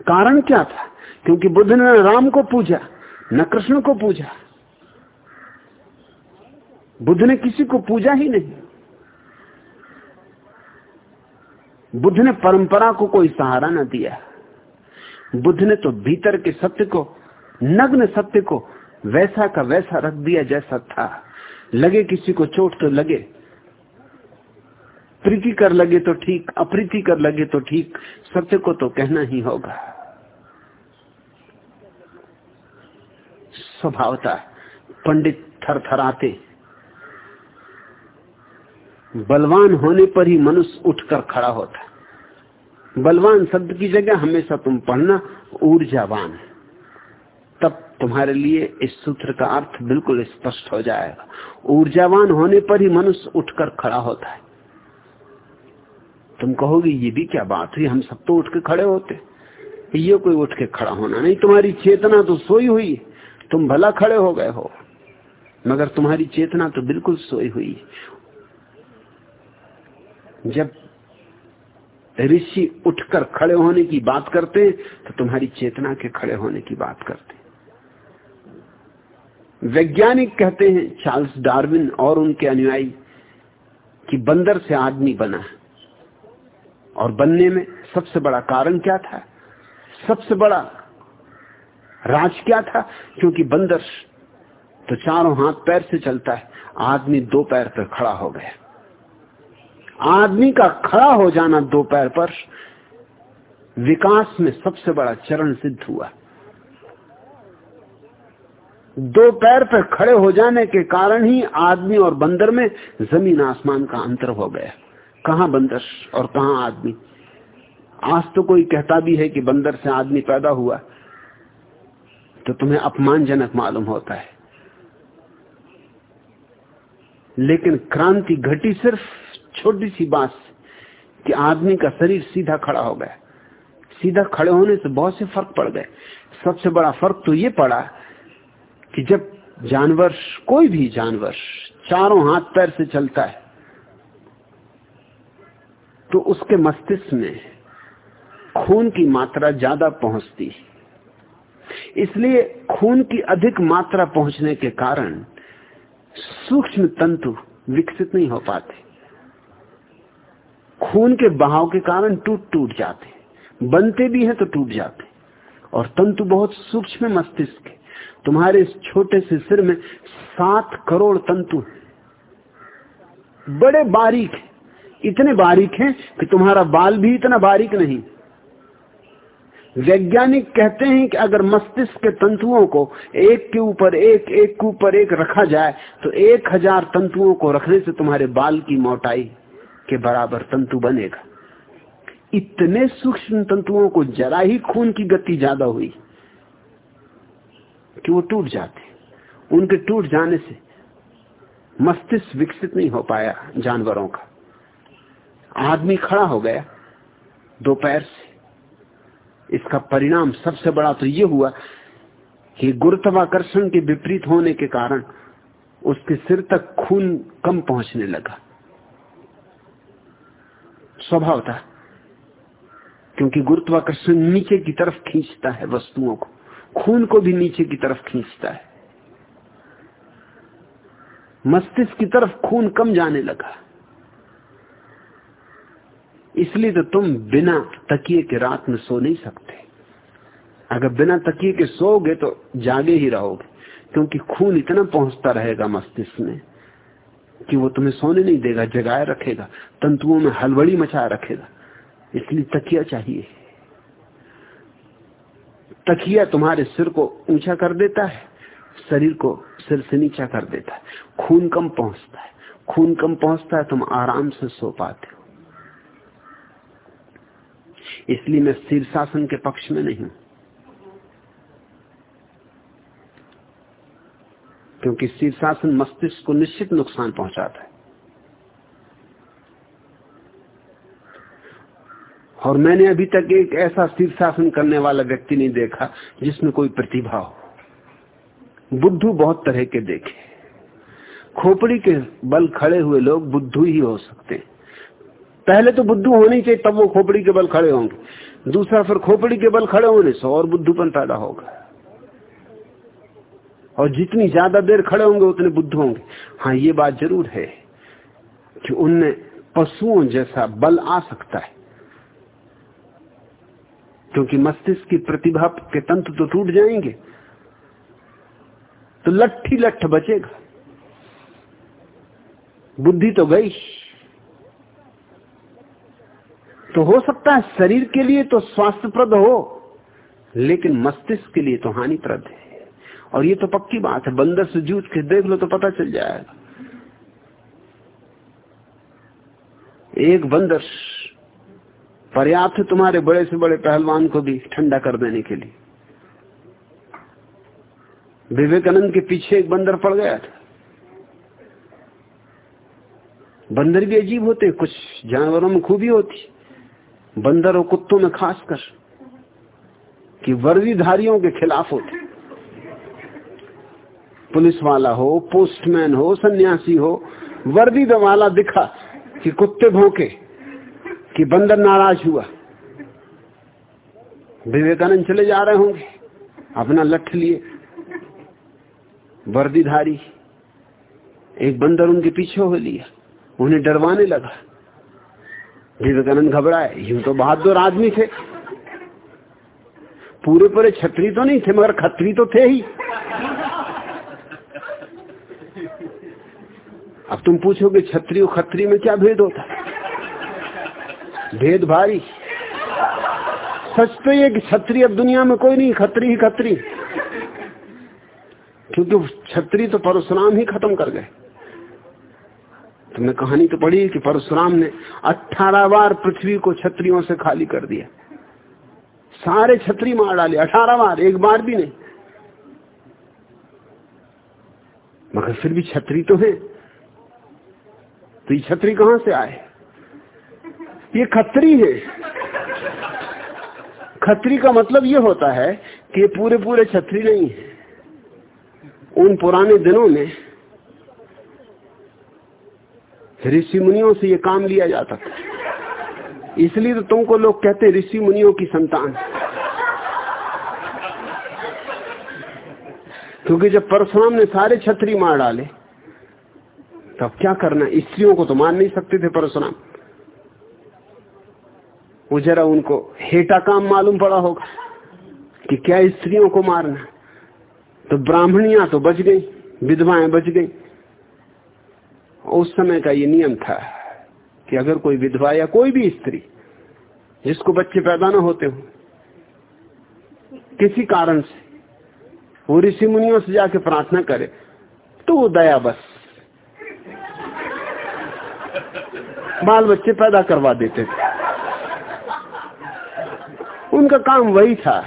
कारण क्या था? क्योंकि बुद्ध ने राम को पूजा, न कृष्ण को पूजा। बुद्ध ने किसी को पूजा ही नहीं। बुद्ध ने परंपरा को कोई सहारा न दिया। बुद्ध ने तो भीतर के सत्य को, नग्न सत्य को वैसा का वैसा रख दिया जैसा था। लगे किसी को चोट तो लगे, प्रीति कर लगे तो ठीक, अप्रीति कर लगे तो ठीक, सत्य को तो कहना ही होगा। स्वभावता पंडित थरथराते बलवान होने पर ही मनुष्य उठकर खड़ा होता बलवान शब्द की जगह हमेशा तुम पढ़ना ऊर्जावान तब तुम्हारे लिए इस सूत्र का अर्थ बिल्कुल स्पष्ट हो जाएगा। ऊर्जावान होने पर ही मनुष्य उठकर खड़ा होता है। तुम कहोगे, ये भी क्या बात हुई? हम सब तो उठ के खड़े होते। ये कोई उठ के खड़ा होना नहीं। तुम्हारी चेतना तो सोई हुई तुम भला खड़े हो गए हो। मगर तुम्हारी चेतना तो बिल्कुल सोई हुई जब ऋषि उठकर खड़े होने की बात करते तो तुम्हारी चेतना के खड़े होने की बात करते वैज्ञानिक कहते हैं, चार्ल्स डार्विन और उनके अनुयायी, कि बंदर से आदमी बना और बनने में सबसे बड़ा कारण क्या था? सबसे बड़ा राज क्या था? क्योंकि बंदर तो चारों हाथ पैर से चलता है, आदमी दो पैर पर खड़ा हो गया। आदमी का खड़ा हो जाना दो पैर पर विकास में सबसे बड़ा चरण सिद्ध हुआ। दो पैर पर खड़े हो जाने के कारण ही आदमी और बंदर में ज़मीन आसमान का अंतर हो गया। कहा बंदर और कहा आदमी? आज तो कोई कहता भी है कि बंदर से आदमी पैदा हुआ तो तुम्हें अपमानजनक मालूम होता है। लेकिन क्रांति घटी सिर्फ़ छोटी सी बात से कि आदमी का शरीर सीधा खड़ा हो गया। सीधा खड़े होने से बहुत से फ़र्क पड़ गए। सबसे बड़ा फ़र्क तो ये पड़ा कि जब जानवर, कोई भी जानवर चारों हाथ पैर से चलता है तो उसके मस्तिष्क में खून की मात्रा ज़्यादा पहुँचती है। इसलिए खून की अधिक मात्रा पहुँचने के कारण सूक्ष्म तंतु विकसित नहीं हो पाते। खून के बहाव के कारण टूट टूट जाते हैं। बनते भी हैं तो टूट जाते हैं। और तंतु बहुत सूक्ष्म मस्तिष्क है। तुम्हारे इस छोटे से सिर में सात करोड़ तंतु बड़े बारीक है। इतने बारीक हैं कि तुम्हारा बाल भी इतना बारीक नहीं। वैज्ञानिक कहते हैं कि अगर मस्तिष्क के तंतुओं को एक के ऊपर एक एक के ऊपर एक रखा जाए तो एक हज़ार तंतुओं को रखने से तुम्हारे बाल की मोटाई के बराबर तंतु बनेगा। इतने सूक्ष्म तंतुओं को जरा ही खून की गति ज़्यादा हुई, कि वो टूट जाते। उनके टूट जाने से मस्तिष्क विकसित नहीं हो पाया जानवरों का। आदमी खड़ा हो गया दोपहर से। इसका परिणाम सबसे बड़ा तो यह हुआ कि गुरुत्वाकर्षण के विपरीत होने के कारण उसके सिर तक खून कम पहुँचने लगा। स्वभाव था। क्योंकि गुरुत्वाकर्षण नीचे की तरफ़ खींचता है वस्तुओं को। खून को भी नीचे की तरफ़ खींचता है। मस्तिष्क की तरफ़ खून कम जाने लगा। इसलिए तो तुम बिना तकिए के रात में सो नहीं सकते। अगर बिना तकिए के सोओगे तो जागे ही रहोगे, क्योंकि खून इतना पहुँचता रहेगा मस्तिष्क में। कि वो तुम्हें सोने नहीं देगा, जगाए रखेगा, तंतुओं में हलवड़ी मचा रखेगा। इसलिए तकिया चाहिए। तकिया तुम्हारे सिर को ऊँचा कर देता है, शरीर को सिर से नीचा कर देता है। खून कम पहुँचता है। खून कम पहुँचता है, तुम आराम से सो पाते हो। इसलिए मैं शीर्षासन के पक्ष में नहीं हूँ। क्योंकि शीर्षासन मस्तिष्क को निश्चित नुकसान पहुंचाता है। और मैंने अभी तक एक ऐसा शीर्षासन करने वाला व्यक्ति नहीं देखा जिसमें कोई प्रतिभा हो। बुद्धू बहुत तरह के देखे। खोपड़ी के बल खड़े हुए लोग बुद्धू ही हो सकते हैं। पहले तो बुद्धू होने चाहिए, तब वो खोपड़ी के बल खड़े होंगे। दूसरा, फिर खोपड़ी के बल खड़े होने से और बुद्धूपन पैदा होगा। और जितनी ज़्यादा देर खड़े होंगे, उतने बुद्ध होंगे। हाँ ये बात ज़रूर है कि उनमें पशुओं जैसा बल आ सकता है। क्योंकि मस्तिष्क की प्रतिभा के तंत्र तो टूट जाएँगे तो लट्ठी लठ बचेगा। बुद्धि तो गई। तो हो सकता है शरीर के लिए तो स्वास्थ्यप्रद हो, लेकिन मस्तिष्क के लिए तो हानिप्रद है। और ये तो पक्की बात है, बंदर से जूझ के देख लो तो पता चल जाएगा। एक बंदर पर्याप्त है तुम्हारे बड़े से बड़े पहलवान को भी ठंडा कर देने के लिए। विवेकानंद के पीछे एक बंदर पड़ गया था। बंदर भी अजीब होते कुछ जानवरों में खूबी होती बंदर और कुत्तों में खासकर कि वर्दीधारियों के खिलाफ होते पुलिस वाला हो, पोस्टमैन हो, सन्यासी हो, वर्दी वाला दिखा कि कुत्ते भोंके कि बंदर नाराज़ हुआ। विवेकानंद चले जा रहे होंगे, अपना लठ लिए। वर्दीधारी, एक बंदर उनके पीछे हो लिया, उन्हें डरवाने लगा। विवेकानंद घबराए, यूँ तो बहादुर आदमी थे। पूरे पूरे छतरी तो नहीं थे, मगर खतरी तो थे ही। अब तुम पूछोगे छत्री और खतरी में क्या भेद होता? भेद भारी। सच तो ये कि छत्री अब दुनिया में कोई नहीं खतरी ही खतरी क्योंकि छत्री तो परशुराम ही खत्म कर गए। तुमने कहानी तो पढ़ी कि परशुराम ने अठारह बार पृथ्वी को छत्रियों से खाली कर दिया। सारे छत्री मार डाले अठारह बार, एक बार भी नहीं। मगर फिर भी छत्री तो है। तो ये छतरी कहाँ से आए? ये खतरी है। खतरी का मतलब ये होता है कि पूरे पूरे छतरी नहीं है। उन पुराने दिनों में ऋषि मुनियों से ये काम लिया जाता था। इसलिए तो तुमको लोग कहते ऋषि मुनियों की संतान। क्योंकि जब परशुराम ने सारे छतरी मार डाले तब क्या करना स्त्रियों को तो मार नहीं सकते थे परशुराम। वो जरा उनको हेटा काम मालूम पड़ा होगा कि क्या स्त्रियों को मारना तो ब्राह्मणियाँ तो बच गई, विधवाएँ बच गई। उस समय का ये नियम था कि अगर कोई विधवा या कोई भी स्त्री जिसको बच्चे पैदा ना होते हो, किसी कारण से वो ऋषि मुनियों से जाके प्रार्थना करे तो वो दया बस। बाल बच्चे पैदा करवा देते थे। उनका काम वही था,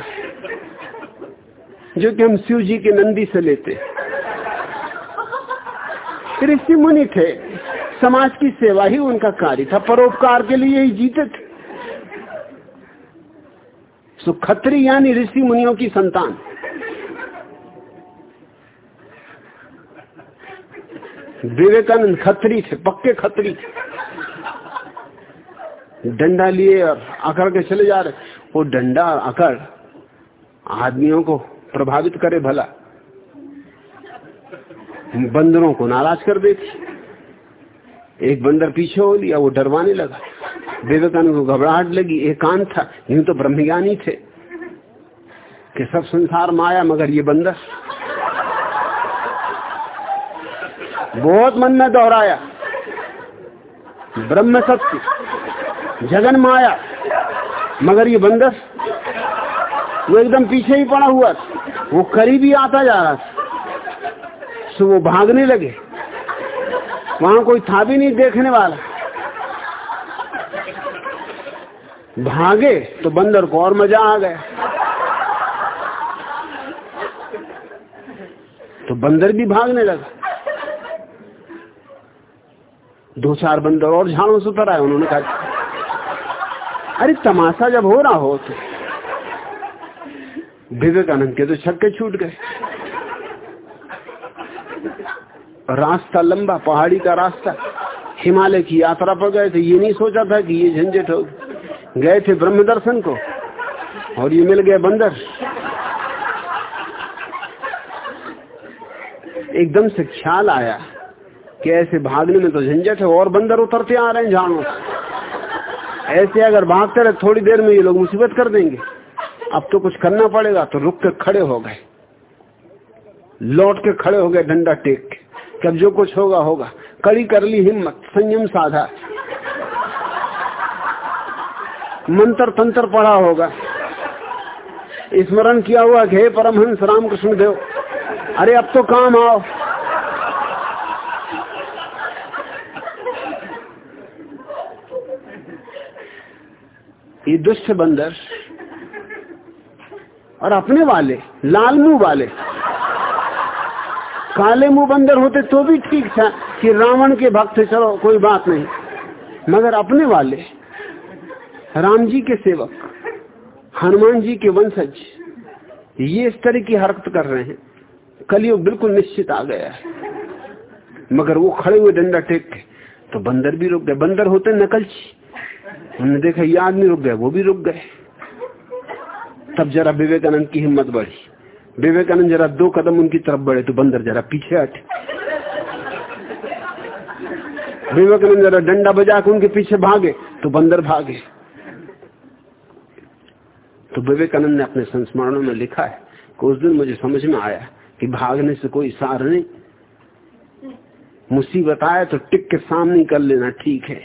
जो कि हम शिव जी के नंदी से लेते। ऋषि मुनि थे, समाज की सेवा ही उनका कार्य था, परोपकार के लिए ही जीते थे। सो खत्री यानी ऋषि मुनियों की संतान। विवेकानंद खत्री थे, पक्के खत्री थे। डंडा लिए और अकड़ के चले जा रहे। वो डंडा अकड़ आदमियों को प्रभावित करे भला। बंदरों को नाराज़ कर देती। एक बंदर पीछे हो लिया, वो डरवाने लगा। विवेकानंद को घबराहट लगी, एकांत था। यूँ तो ब्रह्मज्ञानी थे कि सब संसार माया, मगर ये बंदर। बहुत मन में दोहराया ब्रह्म सत्य। जगन माया। मगर ये बंदर वो एकदम पीछे ही पड़ा हुआ वो करीब ही आता जा रहा था। सो वो भागने लगे। वहाँ कोई था भी नहीं देखने वाला। भागे तो बंदर को और मज़ा आ गया। तो बंदर भी भागने लगा। दो चार बंदर और झाड़ों से उतर आए। उन्होंने कहा अरे तमाशा जब हो रहा हो तो। विवेकानंद के तो छक्के छूट गए। रास्ता लंबा, पहाड़ी का रास्ता। हिमालय की यात्रा पर गए थे, ये नहीं सोचा था कि ये झंझट हो। गए थे ब्रह्म दर्शन को, और ये मिल गए बंदर। एकदम से ख्याल आया कि ऐसे भागने में तो झंझट है, और बंदर उतरते आ रहे हैं झाड़ों ऐसे अगर भागते रहे, थोड़ी देर में ये लोग मुसीबत कर देंगे। अब तो कुछ करना पड़ेगा तो रुक के खड़े हो गए। लौट के खड़े हो गए डंडा टेक के। कब जो कुछ होगा होगा। कड़ी कर ली हिम्मत, संयम साधा। मंत्र तंत्र पढ़ा होगा। स्मरण किया हुआ कि हे परमहंस, रामकृष्ण देव, अरे अब तो काम आओ। ये दुष्ट बंदर और अपने वाले, लाल मुँह वाले। काले मुँह बंदर होते तो भी ठीक था कि रावण के भक्त चलो, कोई बात नहीं। मगर अपने वाले, राम जी के सेवक, हनुमान जी के वंशज, ये इस तरह की हरकत कर रहे हैं। कलयुग बिल्कुल निश्चित आ गया है। मगर वो खड़े हुए डंडा टेक के तो बंदर भी रुक गए। बंदर होते नकलची। उन्होंने देखा ये आदमी रुक गए वो भी रुक गए। तब जरा विवेकानंद की हिम्मत बढ़ी। विवेकानंद जरा दो कदम उनकी तरफ़ बढ़े तो बंदर जरा पीछे हटे। विवेकानंद जरा डंडा बजा के उनके पीछे भागे तो बंदर भागे। तो विवेकानंद ने अपने संस्मरणों में लिखा है कि उस दिन मुझे समझ में आया कि भागने से कोई सार नहीं। मुसीबत आए तो टिक के सामने कर लेना, ठीक है।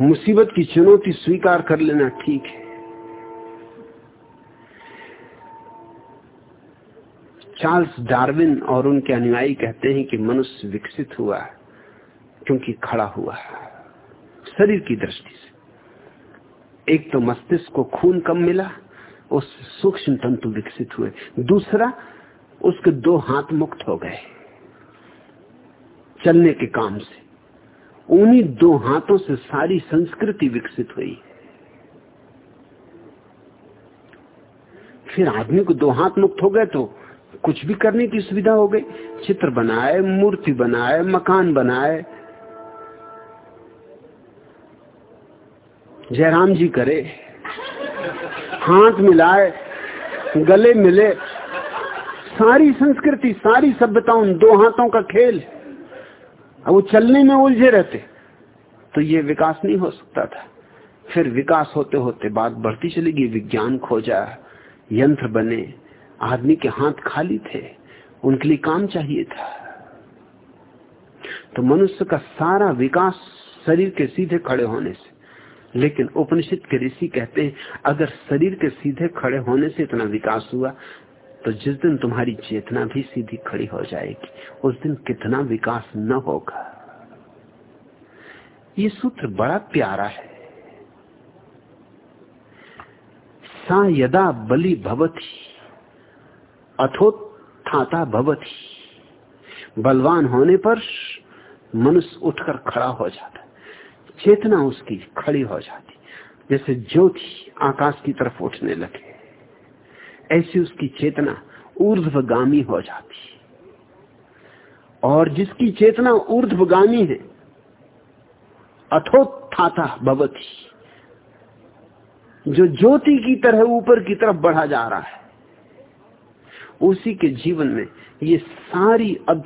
मुसीबत की चुनौती स्वीकार कर लेना ठीक है। चार्ल्स डार्विन और उनके अनुयायी कहते हैं कि मनुष्य विकसित हुआ क्योंकि खड़ा हुआ शरीर की दृष्टि से। एक तो मस्तिष्क को खून कम मिला, उस सूक्ष्म तंतु विकसित हुए। दूसरा, उसके दो हाथ मुक्त हो गए, चलने के काम से। उन्हीं दो हाथों से सारी संस्कृति विकसित हुई। फिर आदमी को दो हाथ मुक्त हो गए तो कुछ भी करने की सुविधा हो गई। चित्र बनाए, मूर्ति बनाए, मकान बनाए। जयराम जी करे, हाथ मिलाए, गले मिले, सारी संस्कृति, सारी सभ्यता उन दो हाथों का खेल। अब वो चलने में उलझे रहते। तो ये विकास नहीं हो सकता था। फिर विकास होते होते बात बढ़ती चली गई, विज्ञान खोजा, यंत्र बने, आदमी के हाथ खाली थे, उनके लिए काम चाहिए था। तो मनुष्य का सारा विकास शरीर के सीधे खड़े होने से। लेकिन उपनिषद के ऋषि कहते हैं, अगर शरीर के सीधे खड़े होने से इतना विकास हुआ तो जिस दिन तुम्हारी चेतना भी सीधी खड़ी हो जाएगी, उस दिन कितना विकास न होगा। ये सूत्र बड़ा प्यारा है। सा यदा बलि भवती अथोत्था भवती। बलवान होने पर मनुष्य उठकर खड़ा हो जाता चेतना उसकी खड़ी हो जाती जैसे ज्योति आकाश की तरफ़ उठने लगे। ऐसी उसकी चेतना ऊर्ध्वगामी हो जाती है। और जिसकी चेतना ऊर्ध्वगामी है अथोत्था भवती। जो ज्योति की तरह ऊपर की तरफ़ बढ़ा जा रहा है, उसी के जीवन में ये सारी अद्भुत